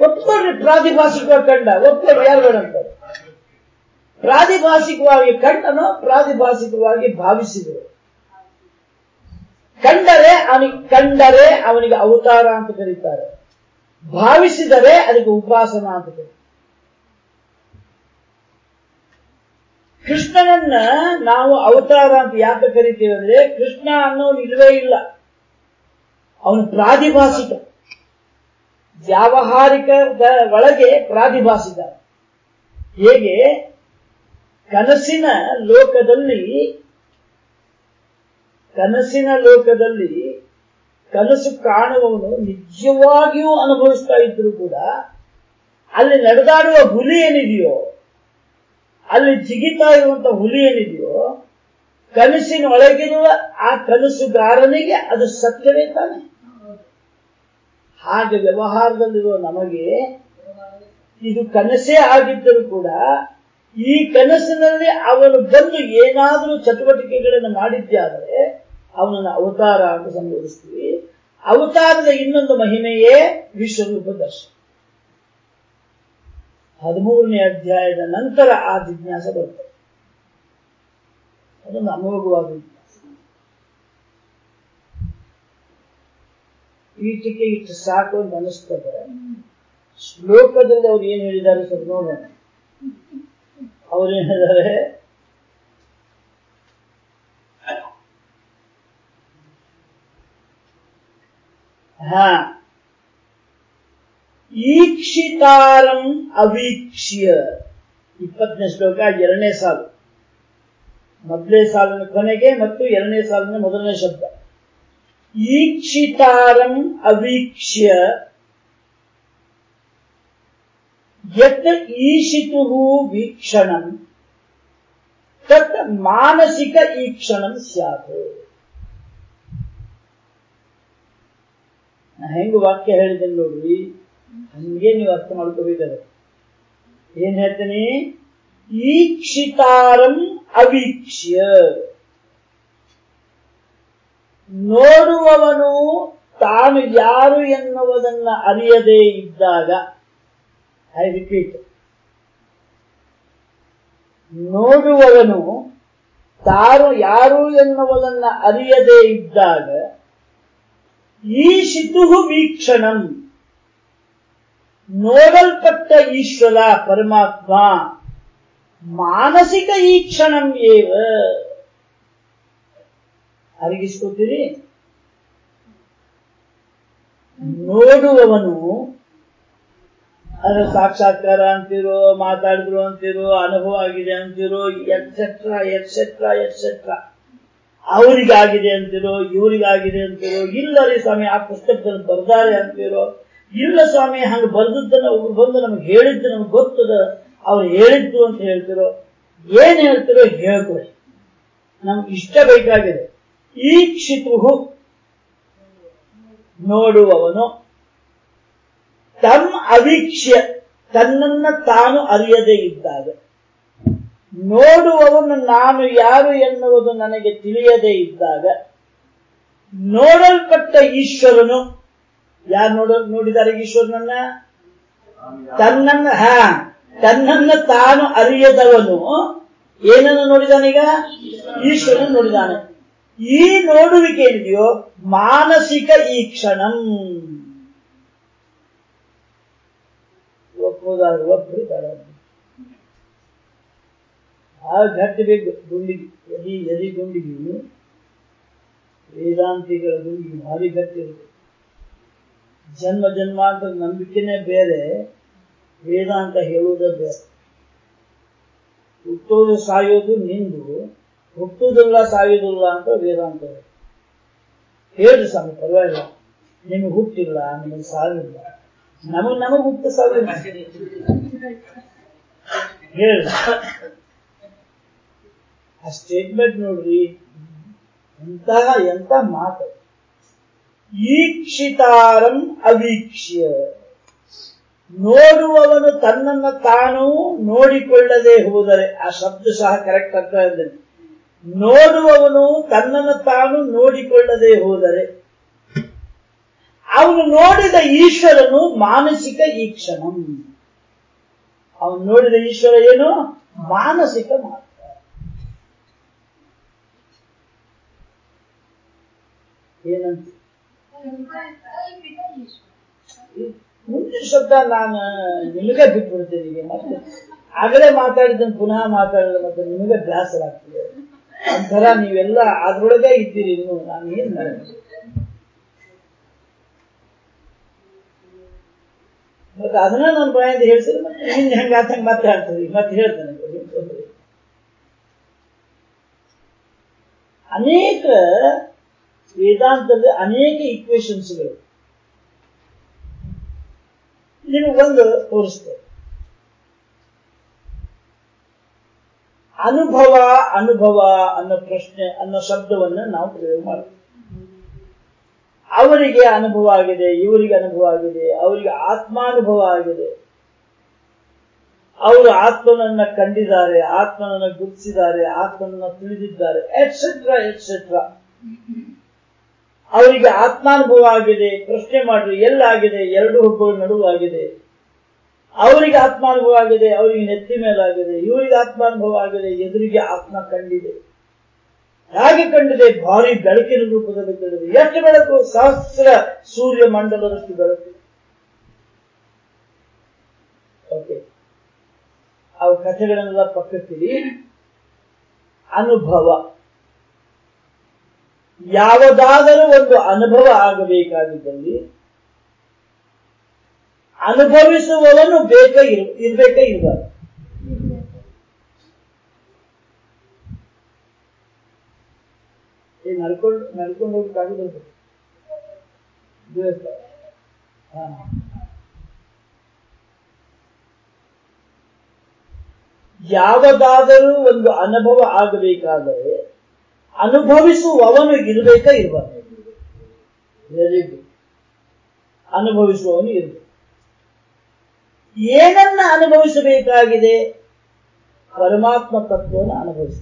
ಒಪ್ಕೊಳ್ರಿ ಪ್ರಾದಿಭಾಸಿಕವಾಗಿ ಕಂಡ ಒಪ್ಕೊಳ್ರಿ ಯಾರು ಬೇಡ ಅಂತಾರೆ ಪ್ರಾದಿಭಾಸಿಕವಾಗಿ ಕಂಡನು ಪ್ರಾದಿಭಾಸಿಕವಾಗಿ ಭಾವಿಸಿದರು ಕಂಡರೆ ಅವನಿಗೆ ಕಂಡರೆ ಅವನಿಗೆ ಅವತಾರ ಅಂತ ಕರೀತಾರೆ. ಭಾವಿಸಿದರೆ ಅದಕ್ಕೆ ಉಪಾಸನ ಅಂತ ಕರೀತಾರೆ. ಕೃಷ್ಣನನ್ನ ನಾವು ಅವತಾರ ಅಂತ ಯಾಕೆ ಕರಿತೀವಿ ಕೃಷ್ಣ ಅನ್ನೋನು ಇಲ್ಲವೇ ಇಲ್ಲ. ಅವನು ಪ್ರಾದಿಭಾಸಿಕ. ವ್ಯಾವಹಾರಿಕದ ಒಳಗೆ ಪ್ರಾದಿಭಾಸಿಕ ಹೇಗೆ? ಕನಸಿನ ಲೋಕದಲ್ಲಿ ಕನಸಿನ ಲೋಕದಲ್ಲಿ ಕನಸು ಕಾಣುವವನು ನಿಜವಾಗಿಯೂ ಅನುಭವಿಸ್ತಾ ಇದ್ರು ಕೂಡ ಅಲ್ಲಿ ನಡೆದಾಡುವ ಹುಲಿ ಏನಿದೆಯೋ, ಅಲ್ಲಿ ಜಿಗಿತಾ ಇರುವಂತ ಹುಲಿ ಏನಿದೆಯೋ, ಕನಸಿನ ಒಳಗಿರುವ ಆ ಕನಸುಗಾರನಿಗೆ ಅದು ಸತ್ಯವೇ ತಾನೆ. ಹಾಗೆ ವ್ಯವಹಾರದಲ್ಲಿರುವ ನಮಗೆ ಇದು ಕನಸೇ ಆಗಿದ್ದರೂ ಕೂಡ ಈ ಕನಸಿನಲ್ಲಿ ಅವನು ಬಂದು ಏನಾದರೂ ಚಟುವಟಿಕೆಗಳನ್ನು ಮಾಡಿದ್ದಾದರೆ, ಅವನನ್ನು ಅವತಾರ ಅಂತ ಸಂಬೋಧಿಸ್ತೀವಿ. ಅವತಾರದ ಇನ್ನೊಂದು ಮಹಿಮೆಯೇ ವಿಶ್ವರೂಪ ದರ್ಶನ ಹದಿಮೂರನೇ ಅಧ್ಯಾಯದ ನಂತರ ಆ ಜಿಜ್ಞಾಸ ಬರ್ತದೆ. ಅದೊಂದು ಅಮೋಘವಾದ ಜಿಜ್ಞಾಸ. ಈಟಿಗೆ ಇಷ್ಟು ಸಾಕು ಅಂತ ಅನಿಸ್ತದೆ ಶ್ಲೋಕದಲ್ಲಿ ಅವ್ರು ಏನು ಹೇಳಿದ್ದಾರೆ ಸ್ವಲ್ಪ ನೋಡೋಣ. ಅವ್ರೇನ್ ಹೇಳಿದ್ದಾರೆ ಹಾ ಈಕ್ಷಿತಾರಂ ಅವೀಕ್ಷ್ಯ ಇಪ್ಪತ್ತನೇ ಶ್ಲೋಕ ಎರಡನೇ ಸಾಲು ಮೊದಲನೇ ಸಾಲಿನ ಕೊನೆಗೆ ಮತ್ತು ಎರಡನೇ ಸಾಲಿನ ಮೊದಲನೇ ಶಬ್ದ ಈಕ್ಷಿತಾರಂ ಅವೀಕ್ಷ್ಯ ಯತ್ ಈಶಿತು ವೀಕ್ಷಣಂ ತತ್ ಮಾನಸಿಕ ಈಕ್ಷಣಂ ಸ್ಯಾತ್. ಹೆಂಗ್ ವಾಕ್ಯ ಹೇಳಿದ್ದೇನೆ ನೋಡ್ರಿ? ಹಂಗೆ ನೀವು ಅರ್ಥ ಮಾಡ್ಕೋಬೇಕಾದ್ರೆ ಏನ್ ಹೇಳ್ತೀನಿ? ಈಕ್ಷಿತಾರಂ ಅವೀಕ್ಷ್ಯ. ನೋಡುವವನು ತಾನು ಯಾರು ಎನ್ನುವುದನ್ನ ಅರಿಯದೇ ಇದ್ದಾಗ ಐ ರಿಪೀಟ್ ನೋಡುವವನು ತಾರು ಯಾರು ಎನ್ನುವುದನ್ನ ಅರಿಯದೇ ಇದ್ದಾಗ ಈ ಶಿತು ವೀಕ್ಷಣಂ. ನೋಡಲ್ಪಟ್ಟ ಈಶ್ವರ ಪರಮಾತ್ಮ ಮಾನಸಿಕ ಈಕ್ಷಣಂ ಏವ? ಅರಗಿಸ್ಕೋತೀರಿ? ನೋಡುವವನು ಅದರ ಸಾಕ್ಷಾತ್ಕಾರ ಅಂತಿರೋ, ಮಾತಾಡಿದ್ರು ಅಂತಿರೋ, ಅನುಭವ ಆಗಿದೆ ಅಂತಿರೋ ಎಕ್ಸೆಟ್ರಾ ಎಕ್ಸೆಟ್ರಾ ಎಕ್ಸೆಟ್ರಾ ಅವರಿಗಾಗಿದೆ ಅಂತಿರೋ, ಇವರಿಗಾಗಿದೆ ಅಂತಿರೋ ಇಲ್ಲ ರೀ ಸ್ವಾಮಿ, ಆ ಪುಸ್ತಕದಲ್ಲಿ ಬರ್ದಾರೆ ಅಂತಿರೋ, ಇಲ್ಲ ಸ್ವಾಮಿ, ಹಂಗೆ ಬರ್ದದ್ದನ್ನ ಒಬ್ರು ಬಂದು ನಮ್ಗೆ ಹೇಳಿದ್ದು ನಮ್ಗೆ ಗೊತ್ತದ ಅವ್ರು ಹೇಳಿದ್ದು ಅಂತ ಹೇಳ್ತಿರೋ, ಏನ್ ಹೇಳ್ತಿರೋ ಹೇಳ್ಕೊಡಿ. ನಮ್ಗೆ ಇಷ್ಟ ಬೇಕಾಗಿದೆ. ಈ ಕ್ಷಿತು ನೋಡುವವನು ತಮ್ ಅವೀಕ್ಷ್ಯ ತನ್ನನ್ನ ತಾನು ಅರಿಯದೇ ಇದ್ದಾಗ ನೋಡುವವನು ನಾನು ಯಾರು ಎನ್ನುವುದು ನನಗೆ ತಿಳಿಯದೇ ಇದ್ದಾಗ ನೋಡಲ್ಪಟ್ಟ ಈಶ್ವರನು, ಯಾರು ನೋಡ, ನೋಡಿದ್ದಾರೆ ಈಶ್ವರನನ್ನ? ತನ್ನನ್ನ, ಹಾ, ತನ್ನನ್ನ ತಾನು ಅರಿಯದವನು, ಏನನ್ನು ನೋಡಿದಾನೀಗ ಈಶ್ವರನ ನೋಡಿದಾನೆ. ಈ ನೋಡುವಿಕೆ ಏನಿದೆಯೋ ಮಾನಸಿಕ ಈ ಒಪ್ಪೋದಾದ್ರೆ ಒಬ್ಬರು ಬೇಡ ಆ ಬೇಕು, ಗುಂಡಿಗೆ. ಎದಿ ಎದಿ ಗುಂಡಿಗೆ. ವೇದಾಂತಿಗಳ ಗುಂಡಿಗೆ, ಭಾರಿ ಗಟ್ಟಿ ಇರುತ್ತೆ. ಜನ್ಮ ಜನ್ಮಾಂತರ ನಂಬಿಕೆನೇ ಬೇರೆ, ವೇದಾಂತ ಹೇಳುವುದೇ ಬೇರೆ. ಹುಟ್ಟೋದು ಸಾಯೋದು ನಿಂದು, ಹುಟ್ಟುವುದಿಲ್ಲ ಸಾಯೋದಿಲ್ಲ ಅಂತ ವೇದಾಂತ ಹೇಳಿ ಸ್ವಾಮಿ, ಪರವಾಗಿಲ್ಲ. ನಿಮಗೆ ಹುಟ್ಟಿಲ್ಲ ನಿಮಗೆ ಸಾವಿಲ್ಲ. ನಮಗ್ ನಮಗ್ ಹುಟ್ಟ ಸಾವಿರ ಹೇಳ. ಆ ಸ್ಟೇಟ್ಮೆಂಟ್ ನೋಡ್ರಿ ಎಂತಹ ಎಂತ ಮಾತು. ಈಕ್ಷಿತಾರಂ ಅವೀಕ್ಷ್ಯ. ನೋಡುವವನು ತನ್ನನ್ನು ತಾನು ನೋಡಿಕೊಳ್ಳದೆ ಹೋದರೆ, ಆ ಶಬ್ದ ಸಹ ಕರೆಕ್ಟ್ ಅಂತ ಇದ್ದೇನೆ ನೋಡುವವನು ತನ್ನನ್ನು ತಾನು ನೋಡಿಕೊಳ್ಳದೆ ಹೋದರೆ ಅವನು ನೋಡಿದ ಈಶ್ವರನು ಮಾನಸಿಕ ಈಕ್ಷಣಂ. ಅವನು ನೋಡಿದ ಈಶ್ವರ ಏನು? ಮಾನಸಿಕ ಮಾತ್ರ. ಏನಂತ? ಮುಂದಿನ ಶಬ್ದ ನಾನು ನಿಮಗೆ ಬಿಟ್ಬಿಡ್ತೇನೆ ಮತ್ತೆ. ಆಗಲೇ ಮಾತಾಡಿದ್ದನ್ನು ಪುನಃ ಮಾತಾಡಿದ್ರೆ ಮತ್ತೆ ನಿಮಗೆ ಬೇಸರ ಆಗ್ತದೆ ಒಂಥರ ನೀವೆಲ್ಲ ಅದ್ರೊಳಗೆ ಇದ್ದೀರಿ ಇನ್ನು. ನಾನು ಏನ್ ಮಾಡಿ ಮತ್ತೆ ಅದನ್ನ ನನ್ನ ಬಾಯಿಂದ ಹೇಳ್ತೀನಿ, ಮತ್ತೆ ಇನ್ ಹೆಂಗ ಆತಂಗ ಮತ್ತೆ ಆಗ್ತದೆ ಮತ್ತೆ ಹೇಳ್ತೇನೆ. ಅನೇಕ ವೇದಾಂತದ ಅನೇಕ ಇಕ್ವೇಶನ್ಸ್ಗಳು ನಿಮಗೊಂದು ತೋರಿಸ್ತೇವೆ ಅನುಭವ ಅನುಭವ ಅನ್ನೋ ಪ್ರಶ್ನೆ ಅನ್ನೋ ಶಬ್ದವನ್ನು ನಾವು ಪ್ರಯೋಗ ಮಾಡ್ತೀವಿ. ಅವರಿಗೆ ಅನುಭವ ಆಗಿದೆ, ಇವರಿಗೆ ಅನುಭವ ಆಗಿದೆ, ಅವರಿಗೆ ಆತ್ಮಾನುಭವ ಆಗಿದೆ. ಅವರು ಆತ್ಮನನ್ನ ಕಂಡಿದ್ದಾರೆ, ಆತ್ಮನನ್ನ ಗುರುತಿಸಿದ್ದಾರೆ, ಆತ್ಮನನ್ನ ತಿಳಿದಿದ್ದಾರೆ ಎಟ್ಸೆಟ್ರಾ ಎಟ್ಸೆಟ್ರಾ ಅವರಿಗೆ ಆತ್ಮಾನುಭವ ಆಗಿದೆ, ಪ್ರಶ್ನೆ ಮಾಡ್ರಿ, ಎಲ್ಲಾಗಿದೆ, ಎರಡು ಹುಬ್ಬುಗಳ ನಡುವಾಗಿದೆ ಅವರಿಗೆ ಆತ್ಮಾನುಭವ ಆಗಿದೆ, ಅವರಿಗೆ ನೆತ್ತಿ ಮೇಲಾಗಿದೆ, ಇವರಿಗೆ ಆತ್ಮಾನುಭವ ಆಗಿದೆ, ಎದುರಿಗೆ ಆತ್ಮ ಕಂಡಿದೆ. ಹೇಗೆ ಕಂಡಿದೆ? ಭಾರಿ ಬೆಳಕಿನ ರೂಪದಲ್ಲಿ ಕಂಡಿದೆ. ಎಷ್ಟು ಬೆಳಕು? ಸಹಸ್ರ ಸೂರ್ಯ ಮಂಡಲದಷ್ಟು ಬೆಳಕು. ಓಕೆ ಅವು ಕಥೆಗಳನ್ನೆಲ್ಲ ಪಕ್ಕಕ್ಕಿಡಿ. ಅನುಭವ. ಯಾವುದಾದರೂ ಒಂದು ಅನುಭವ ಆಗಬೇಕಾಗಿದ್ದಲ್ಲಿ ಅನುಭವಿಸುವವನು ಬೇಕೇ ಇರ್ ಇರ್ಬೇಕೇ ಇರಬಾರ್ದು ನಡ್ಕೊಂಡು ನಡ್ಕೊಂಡು ಹೋಗಕ್ಕಾಗುದಿಲ್ಲ ದೇವಸ್ಥಾನ ಹಾ. ಯಾವುದಾದರೂ ಒಂದು ಅನುಭವ ಆಗಬೇಕಾದರೆ ಅನುಭವಿಸುವವನು ಇರಬೇಕ ಇರಬಾರ್ದು. ಅನುಭವಿಸುವವನು ಇರಬೇಕು. ಏನನ್ನ ಅನುಭವಿಸಬೇಕಾಗಿದೆ? ಪರಮಾತ್ಮ ತತ್ವವನ್ನು ಅನುಭವಿಸ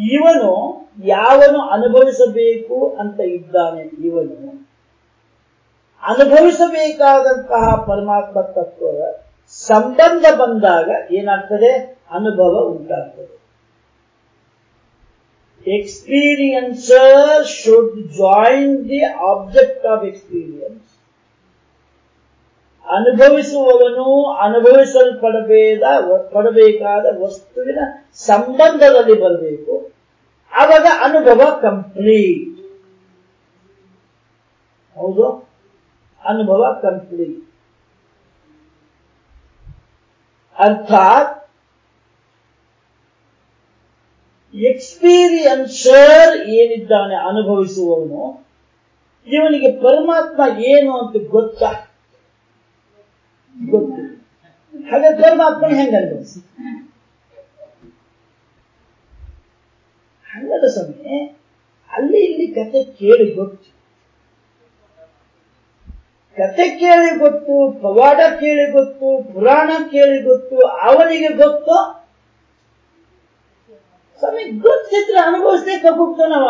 ಇವನು ಯಾವನು ಅನುಭವಿಸಬೇಕು ಅಂತ ಇದ್ದಾನೆ ಇವನು. ಅನುಭವಿಸಬೇಕಾದಂತಹ ಪರಮಾತ್ಮ ತತ್ವದ ಸಂಬಂಧ ಬಂದಾಗ ಏನಾಗ್ತದೆ? ಅನುಭವ ಉಂಟಾಗ್ತದೆ. Experiencer should join the object of experience ಅನುಭವಿಸುವವನು ಅನುಭವಿಸಲ್ಪಡಬೇದ, ಪಡಬೇಕಾದ ವಸ್ತುವಿನ ಸಂಬಂಧದಲ್ಲಿ ಬರಬೇಕು. ಆವಾಗ ಅನುಭವ ಕಂಪ್ಲೀಟ್ ಹೌದು? ಅನುಭವ ಕಂಪ್ಲೀಟ್ ಅರ್ಥಾತ್ ಎಕ್ಸ್ಪೀರಿಯನ್ಸರ್ ಏನಿದ್ದಾನೆ ಅನುಭವಿಸುವವನು, ಇವನಿಗೆ ಪರಮಾತ್ಮ ಏನು ಅಂತ ಗೊತ್ತಾ? ಗೊತ್ತು ಹಾಗೆ ಪರಮಾತ್ಮನ ಹೆಂಗ ಅನುಭವಿಸಿ ಹಂಗದ ಸಮಯ ಅಲ್ಲಿ ಇಲ್ಲಿ ಕತೆ ಕೇಳಿ ಗೊತ್ತು. ಕತೆ ಕೇಳಿ ಗೊತ್ತು, ಪವಾಡ ಕೇಳಿ ಗೊತ್ತು, ಪುರಾಣ ಕೇಳಿ ಗೊತ್ತು ಅವನಿಗೆ ಗೊತ್ತು? ಸ್ವಾಮಿ, ಗೊತ್ತಿದ್ರೆ ಅನುಭವಿಸ್ಲಿಕ್ಕೆ ಹೋಗ್ತಾನವ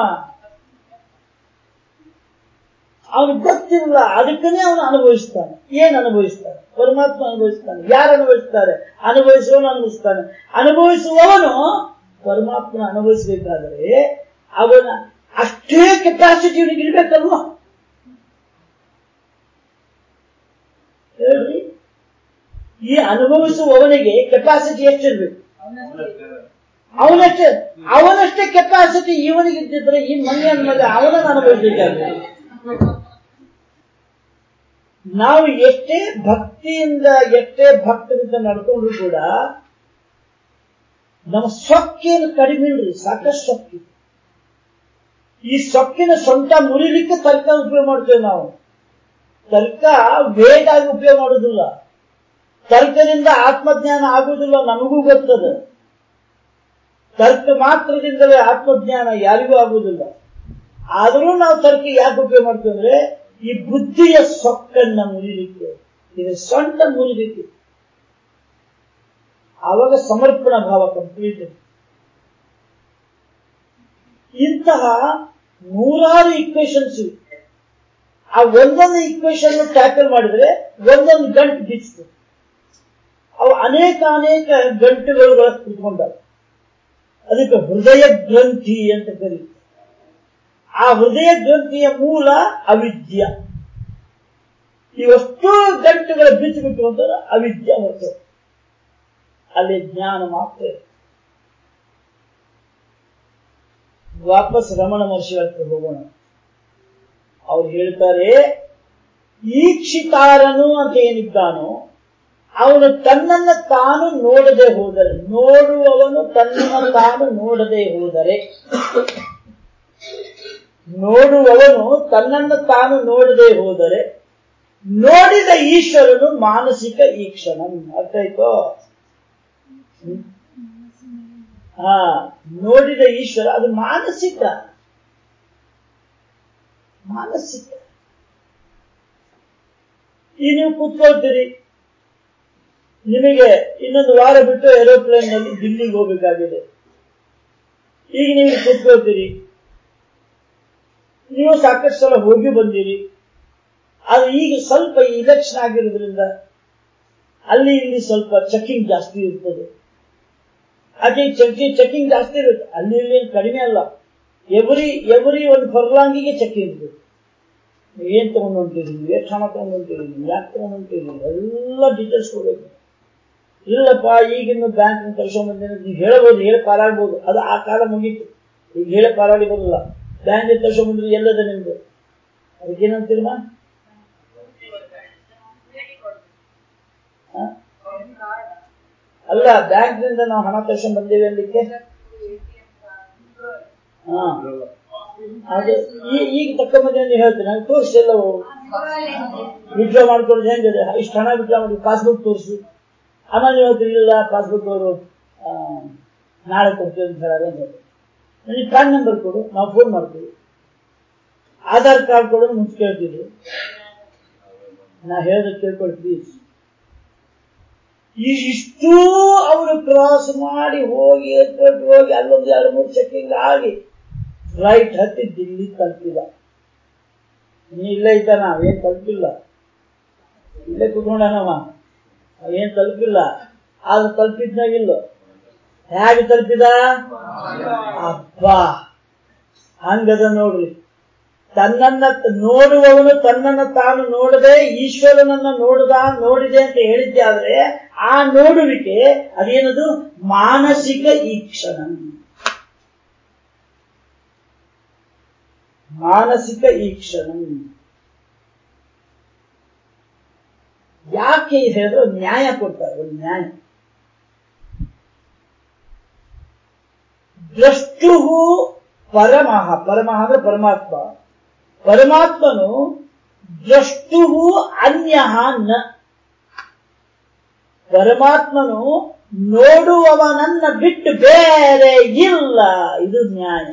ಅವನು ಗೊತ್ತಿಲ್ಲ ಅದಕ್ಕನೇ ಅವನು ಅನುಭವಿಸ್ತಾನೆ. ಏನ್ ಅನುಭವಿಸ್ತಾನೆ? ಪರಮಾತ್ಮ ಅನುಭವಿಸ್ತಾನೆ. ಯಾರು ಅನುಭವಿಸ್ತಾರೆ? ಅನುಭವಿಸುವವನು ಅನುಭವಿಸ್ತಾನೆ. ಅನುಭವಿಸುವವನು ಪರಮಾತ್ಮ ಅನುಭವಿಸಬೇಕಾದರೆ ಅವನ ಅಷ್ಟೇ ಕೆಪಾಸಿಟಿ ಇವನಿಗೆ ಇರ್ಬೇಕಲ್ವ? ಹೇಳ್ರಿ. ಈ ಅನುಭವಿಸುವವನಿಗೆ ಕೆಪಾಸಿಟಿ ಎಷ್ಟಿರ್ಬೇಕು? ಅವನಷ್ಟೇ. ಅವನಷ್ಟೇ ಕೆಪಾಸಿಟಿ ಇವನಿಗಿದ್ದಿದ್ರೆ ಈ ಮನೆಯ ಮೇಲೆ ಅವನನ್ನು ಅನುಭವಿಸಬೇಕಾದ್ರೆ. ನಾವು ಎಷ್ಟೇ ಭಕ್ತಿಯಿಂದ, ಎಷ್ಟೇ ಭಕ್ತರಿಂದ ನಡ್ಕೊಂಡ್ರು ಕೂಡ ನಮ್ಮ ಸೊಕ್ಕೇನು ಕಡಿಮೆ ಇಲ್ರಿ, ಸಾಕಷ್ಟು ಸೊಕ್ಕಿ. ಈ ಸೊಕ್ಕಿನ ಸ್ವಂತ ಮುರಿಲಿಕ್ಕೆ ತರ್ಕ ಉಪಯೋಗ ಮಾಡ್ತೇವೆ ನಾವು. ತರ್ಕ ವೇಗ ಆಗಿ ಉಪಯೋಗ ಮಾಡುದಿಲ್ಲ. ತರ್ಕದಿಂದ ಆತ್ಮಜ್ಞಾನ ಆಗುವುದಿಲ್ಲ ನಮಗೂ ಗೊತ್ತದ. ತರ್ಕ ಮಾತ್ರದಿಂದಲೇ ಆತ್ಮಜ್ಞಾನ ಯಾರಿಗೂ ಆಗುವುದಿಲ್ಲ ಆದರೂ ನಾವು ತರ್ಕ ಯಾಕೆ ಉಪಯೋಗ ಮಾಡ್ತೇವೆ ಅಂದ್ರೆ ಈ ಬುದ್ಧಿಯ ಸೊಕ್ಕನ್ನ ಮುರಿಲಿಕ್ಕೆ ಇದು ಸೊಂಟ ಮುರಿಲಿಕ್ಕೆ. ಆವಾಗ ಸಮರ್ಪಣ ಭಾವ ಕಂಪ್ಲೀಟ್ ಇಂತಹ ನೂರಾರು ಇಕ್ವೇಶನ್ಸ್ ಇವೆ. ಆ ಒಂದೊಂದು ಇಕ್ವೇಶನ್ ಟ್ಯಾಕಲ್ ಮಾಡಿದ್ರೆ ಒಂದೊಂದು ಗಂಟು ಬಿಚ್ತು ಅವು ಅನೇಕ ಅನೇಕ ಗಂಟುಗಳು ಕುತ್ಕೊಂಡಾವೆ. ಅದಕ್ಕೆ ಹೃದಯ ಗ್ರಂಥಿ ಅಂತ ಕರೀತಾರೆ. ಆ ಹೃದಯ ಗ್ರಂಥಿಯ ಮೂಲ ಅವಿದ್ಯ. ಇವಷ್ಟು ಗಂಟುಗಳ ಬಿಚ್ಚಿಬಿಟ್ಟು ಅಂತಾರೆ ಅವಿದ್ಯ ಹೊರತು. ಅಲ್ಲಿ ಜ್ಞಾನ ಮಾತ್ರ ವಾಪಸ್ ರಮಣ ಮಹರ್ಷಿ ಹತ್ರ ಹೋಗೋಣ. ಅವ್ರು ಹೇಳ್ತಾರೆ, ಈಕ್ಷಿತಾರನು ಅಂತ ಏನಿದ್ದಾನೋ, ಅವನು ತನ್ನನ್ನ ತಾನು ನೋಡದೆ ಹೋದರೆ, ನೋಡುವವನು ತನ್ನನ್ನು ತಾನು ನೋಡದೆ ಹೋದರೆ. ನೋಡುವವನು ತನ್ನನ್ನು ತಾನು ನೋಡದೆ ಹೋದರೆ ನೋಡಿದ ಈಶ್ವರನು ಮಾನಸಿಕ ಈ ಅರ್ಥ ಆಯ್ತೋ ಹಾ, ನೋಡಿದ ಈಶ್ವರ, ಅದು ಮಾನಸಿಕ. ಮಾನಸಿಕ. ಈ ನೀವು ಕೂತ್ಕೊಳ್ತೀರಿ. ನಿಮಗೆ ಇನ್ನೊಂದು ವಾರ ಬಿಟ್ಟು ಏರೋಪ್ಲೇನ್ನಲ್ಲಿ ದಿಲ್ಲಿಗೆ ಹೋಗ್ಬೇಕಾಗಿದೆ. ಈಗ ನೀವು ಕೂತ್ಕೊಳ್ತೀರಿ. ನೀವು ಸಾಕಷ್ಟು ಸಲ ಹೋಗಿ ಬಂದಿರಿ. ಅದು ಈಗ ಸ್ವಲ್ಪ ಇಲೆಕ್ಷನ್ ಆಗಿರೋದ್ರಿಂದ ಅಲ್ಲಿ ಇಲ್ಲಿ ಸ್ವಲ್ಪ ಚೆಕಿಂಗ್ ಜಾಸ್ತಿ ಇರ್ತದೆ. ಅದೇ ಚೆಕಿಂಗ್ ಚೆಕಿಂಗ್ ಜಾಸ್ತಿ ಇರುತ್ತೆ. ಅಲ್ಲಿ ಇಲ್ಲಿ ಕಡಿಮೆ ಅಲ್ಲ. ಎವ್ರಿ ಎವ್ರಿ ಒಂದು ಫರ್ಲಾಂಗಿಗೆ ಚೆಕಿಂಗ್ ಇರ್ತದೆ. ನೀವು ಏನ್ ತಗೊಂಡ್ ಹೊಂಟಿರಿ? ನೀವು ಎಷ್ಟು ಹಣ ತಗೊಂಡ್ ಯಾಕೆ ತಗೊಂಡ್ ಎಲ್ಲ ಡೀಟೇಲ್ಸ್ ಕೊಡಬೇಕು. ಇಲ್ಲಪ್ಪ, ಈಗಿನ್ನು ಬ್ಯಾಂಕ್ ತರ್ಸ್ಕೊಂಡ್ಬಂದೇನೆ ನೀವು ಹೇಳ್ಬೋದು ಹೇಳಿ ಪಾರಾಡ್ಬೋದು ಅದು ಆ ಕಾಲ ಮುಗೀತು. ಈಗ ಹೇಳಿ ಪಾರಾಡಿ ಬರಲ್ಲ ಬ್ಯಾಂಕ್ ತರ್ಸ್ಕೊಂಡ್ಬಂದ್ರೆ ಎಲ್ಲದ ನಿಮ್ದು ಅದಕ್ಕೇನಂತೀರಮ್ಮ ಅಲ್ಲ ಬ್ಯಾಂಕ್ನಿಂದ ನಾವು ಹಣ ತರ್ಸ್ಕೊಂಡ್ ಬಂದೇವೆ ಅನ್ಲಿಕ್ಕೆ ಹಾ. ಈಗ ತಕ್ಕಂಬಂದಿ ಅಂತ ಹೇಳ್ತೀನಿ. ನಂಗೆ ತೋರಿಸಿಲ್ಲ ವಿಡ್ರಾ ಮಾಡ್ಕೊಳ್ಳೋದು ಹೆಂಗಿದೆ? ಇಷ್ಟು ಹಣ ವಿಡ್ರಾ ಮಾಡಿ ಪಾಸ್ಬುಕ್ ತೋರಿಸಿ. ಆಮೇಲೆ ನೀವು ಹೇಳ್ತೀರಿ, ಇಲ್ಲ ಪಾಸ್ಬುಕ್ ಅವರು ನಾಳೆ ಕೊಡ್ತೀವಿ ಅಂತ ಹೇಳೋದು. ನನಗೆ ಪ್ಯಾನ್ ನಂಬರ್ ಕೊಡು, ನಾವು ಫೋನ್ ಮಾಡ್ತೀವಿ. ಆಧಾರ್ ಕಾರ್ಡ್ ಕೊಡು, ಮುಂಚೆ ಕೇಳ್ತಿದ್ರು ನಾ ಹೇಳೋದು ಕೇಳ್ಕೊಳ್ಳಿ ಪ್ಲೀಸ್ ಇಷ್ಟು ಅವರು ಕ್ರಾಸ್ ಮಾಡಿ ಹೋಗಿ ಎತ್ಕೊಂಡು ಹೋಗಿ, ಅಲ್ಲೊಂದು ಎರಡು ಮೂರು ಚೆಕಿಂಗ್ ಆಗಿ ಫ್ಲೈಟ್ ಹತ್ತಿ ದಿಲ್ಲಿ ತಲುಪಿದ ನೀ ಇಲ್ಲೇ ಇದ್ದಾನ ಏನ್ ತಲುಪಿಲ್ಲ. ಇಲ್ಲೇ ಕುತ್ಕೊಂಡನವ ಏನ್ ತಲುಪಿಲ್ಲ. ಆದ್ರೆ ತಲುಪಿದ್ನಾಗಿಲ್ಲ. ಹೇಗೆ ತಲುಪಿದ? ಅಬ್ಬಾ! ಹಂಗದ ನೋಡ್ರಿ. ತನ್ನನ್ನ ನೋಡುವವನು ತನ್ನನ್ನ ತಾನು ನೋಡದೆ ಈಶ್ವರನನ್ನ ನೋಡದ, ನೋಡಿದೆ ಅಂತ ಹೇಳಿದ್ದೆ ಆದ್ರೆ ಆ ನೋಡುವಿಕೆ ಅದೇನದು? ಮಾನಸಿಕ ಈಕ್ಷಣ. ಮಾನಸಿಕ ಈಕ್ಷಣ. ಯಾಕೆ ಹೇಳಿದ್ರೆ? ನ್ಯಾಯ ಕೊಡ್ತಾರೆ ನ್ಯಾಯ. ದ್ರಷ್ಟು ಪರಮಃ ಪರಮಃ ಅಂದ್ರೆ ಪರಮಾತ್ಮ. ಪರಮಾತ್ಮನು ದ್ರಷ್ಟು ಅನ್ಯ ನ. ಪರಮಾತ್ಮನು ನೋಡುವವನನ್ನ ಬಿಟ್ಟು ಬೇರೆ ಇಲ್ಲ, ಇದು ನ್ಯಾಯ.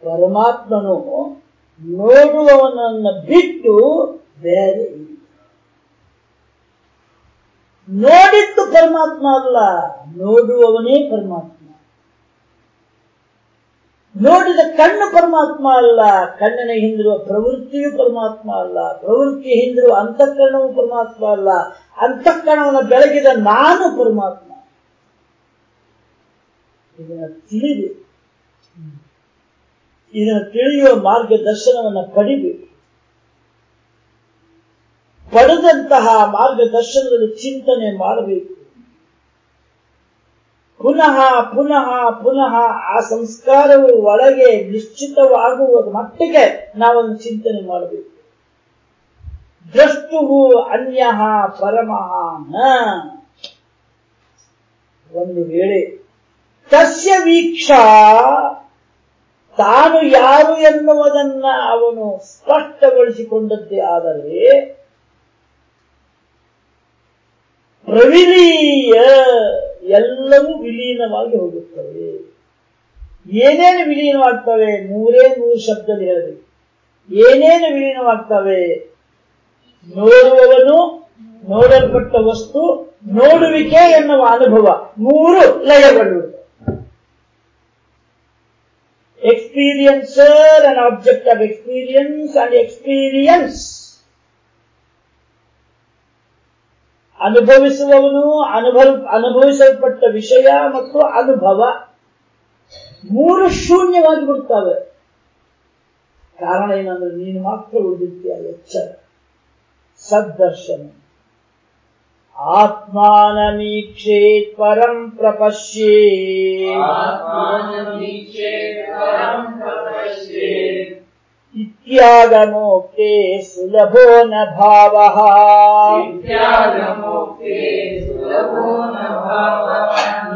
ಪರಮಾತ್ಮನು ನೋಡುವವನನ್ನ ಬಿಟ್ಟು ಬೇರೆ ನೋಡಿದ್ದು ಪರಮಾತ್ಮ ಅಲ್ಲ, ನೋಡುವವನೇ ಪರಮಾತ್ಮ. ನೋಡಿದ ಕಣ್ಣು ಪರಮಾತ್ಮ ಅಲ್ಲ, ಕಣ್ಣನ ಹಿಂದಿರುವ ಪ್ರವೃತ್ತಿಯು ಪರಮಾತ್ಮ ಅಲ್ಲ ಪ್ರವೃತ್ತಿ ಹಿಂದಿರುವ ಅಂತಃಕರಣವು ಪರಮಾತ್ಮ ಅಲ್ಲ, ಅಂತಃಕರಣವನ್ನು ಬೆಳಗಿದ ನಾನು ಪರಮಾತ್ಮ. ಇದನ್ನು ತಿಳಿದು, ಇದನ್ನು ತಿಳಿಯುವ ಮಾರ್ಗದರ್ಶನವನ್ನು ಪಡಿಬೇಕು. ಪಡೆದಂತಹ ಮಾರ್ಗದರ್ಶನದ ಚಿಂತನೆ ಮಾಡಬೇಕು. ಪುನಃ ಪುನಃ ಪುನಃ ಆ ಸಂಸ್ಕಾರವು ಒಳಗೆ ನಿಶ್ಚಿತವಾಗುವ ಮಟ್ಟಿಗೆ ನಾವೊಂದು ಚಿಂತನೆ ಮಾಡಬೇಕು. ದ್ರಷ್ಟು ಅನ್ಯ ಪರಮಃ ಒಂದು ವೇಳೆ ತಸ್ಯ ವೀಕ್ಷಾ, ತಾನು ಯಾರು ಎನ್ನುವುದನ್ನ ಅವನು ಸ್ಪಷ್ಟಗೊಳಿಸಿಕೊಂಡದ್ದೇ ಆದರೆ ಪ್ರವಿಲೀಯ ಎಲ್ಲವೂ ವಿಲೀನವಾಗಿ ಹೋಗುತ್ತವೆ. ಏನೇನು ವಿಲೀನವಾಗ್ತವೆ? ನೂರೇ ಮೂರು ಶಬ್ದದ ಹೇಳಬೇಕು. ಏನೇನು ವಿಲೀನವಾಗ್ತವೆ? ನೋಡುವವನು ನೋಡಲ್ಪಟ್ಟ ವಸ್ತು, ನೋಡುವಿಕೆ ಎನ್ನುವ ಅನುಭವ, ಮೂರು ಲಯಗಳು. Experiencer and object of experience and experience ಅನುಭವಿಸುವವನು ಅನುಭವ, ಅನುಭವಿಸಲ್ಪಟ್ಟ ವಿಷಯ ಮತ್ತು ಅನುಭವ ಮೂರು ಶೂನ್ಯವಾಗಿ ಬಿಡ್ತವೆ ಕಾರಣ ಏನಂದ್ರೆ ನೀನು ಮಾತ್ರ ಉಳಿದಿರ್ತೀಯ ಎಚ್ಚರ, ಸದ್ದರ್ಶನ. ಆತ್ಮಾನಮೀಕ್ಷೇತ್ ಪರಂ ಪ್ರಪಶ್ಯೇ. इत्यागमोक्ते सुलभो न भावः।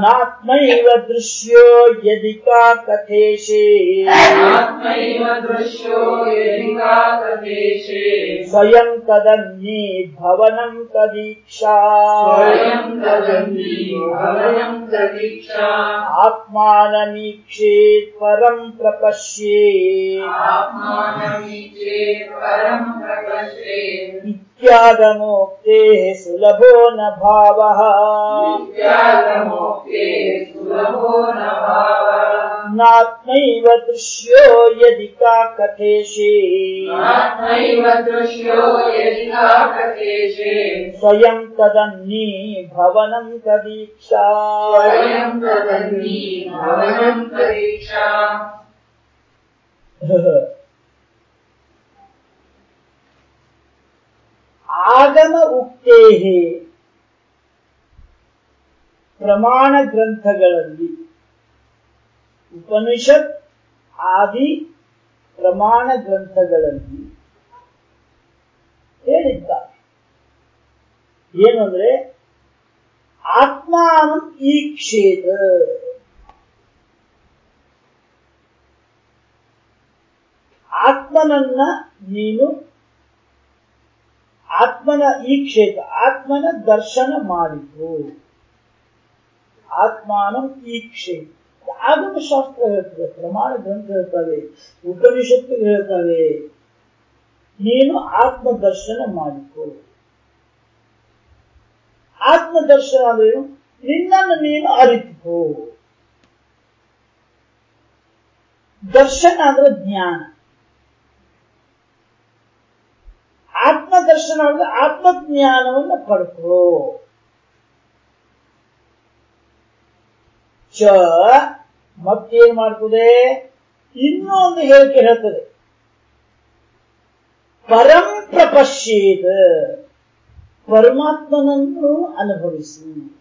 नात्मैव दृश्यो यदि का कथेशे आत्मैव दृश्यो यदिका कथेशे स्वयं तदन्ये भवनं तदीक्षा। स्वयं तदन्नी भवनं तदीक्षा। आत्मानमीक्षेत् परं प्रपश्ये आत्मानमीचे परं प्रपश्येत्। इत्यागमोक्तेः सुलभो न भावः। नित्यागमोक्ते सुलभो न भावः। नात्मैव दृश्यो यदि का कथेशे स्वयं तदन्नी भवनं तदीक्षा <laughs> ಆಗಮ ಉಕ್ತೇಹೇ. ಪ್ರಮಾಣ ಗ್ರಂಥಗಳಲ್ಲಿ ಉಪನಿಷತ್ ಆದಿ ಪ್ರಮಾಣ ಗ್ರಂಥಗಳಲ್ಲಿ ಹೇಳಿದ್ದಾರೆ. ಏನು ಅಂದ್ರೆ ಆತ್ಮಾನಂ ಈ ಕ್ಷೇತ್ರ ಆತ್ಮನನ್ನ ನೀನು ಆತ್ಮನ ಈ ಕ್ಷೇತ್ರ, ಆತ್ಮನ ದರ್ಶನ ಮಾಡಿತು. ಆತ್ಮಾನಂ ಈ ಕ್ಷೇತ್ರ. ಆಗಮ ಶಾಸ್ತ್ರ ಹೇಳ್ತದೆ? ಪ್ರಮಾಣ ಗ್ರಂಥ ಹೇಳ್ತವೆ ಉಪನಿಷತ್ತು ಹೇಳ್ತವೆ ನೀನು ಆತ್ಮ ದರ್ಶನ ಮಾಡಿಕೊ. ಆತ್ಮ ದರ್ಶನ ಅಂದ್ರೇನು ನಿನ್ನನ್ನು ನೀನು ಅರಿತುಕೋ. ದರ್ಶನ ಅಂದ್ರೆ ಜ್ಞಾನ. ಆತ್ಮ ದರ್ಶನ ಅಂದ್ರೆ ಆತ್ಮಜ್ಞಾನವನ್ನು ಪಡ್ಕೋ. ಚ, ಮತ್ತೇನ್ ಮಾಡ್ತದೆ? ಇನ್ನೊಂದು ಹೇಳಿಕೆ ಹೇಳ್ತದೆ. ಪರಂ ಪ್ರಪಶ್ಯೇತ, ಪರಮಾತ್ಮನನ್ನು ಅನುಭವಿಸು.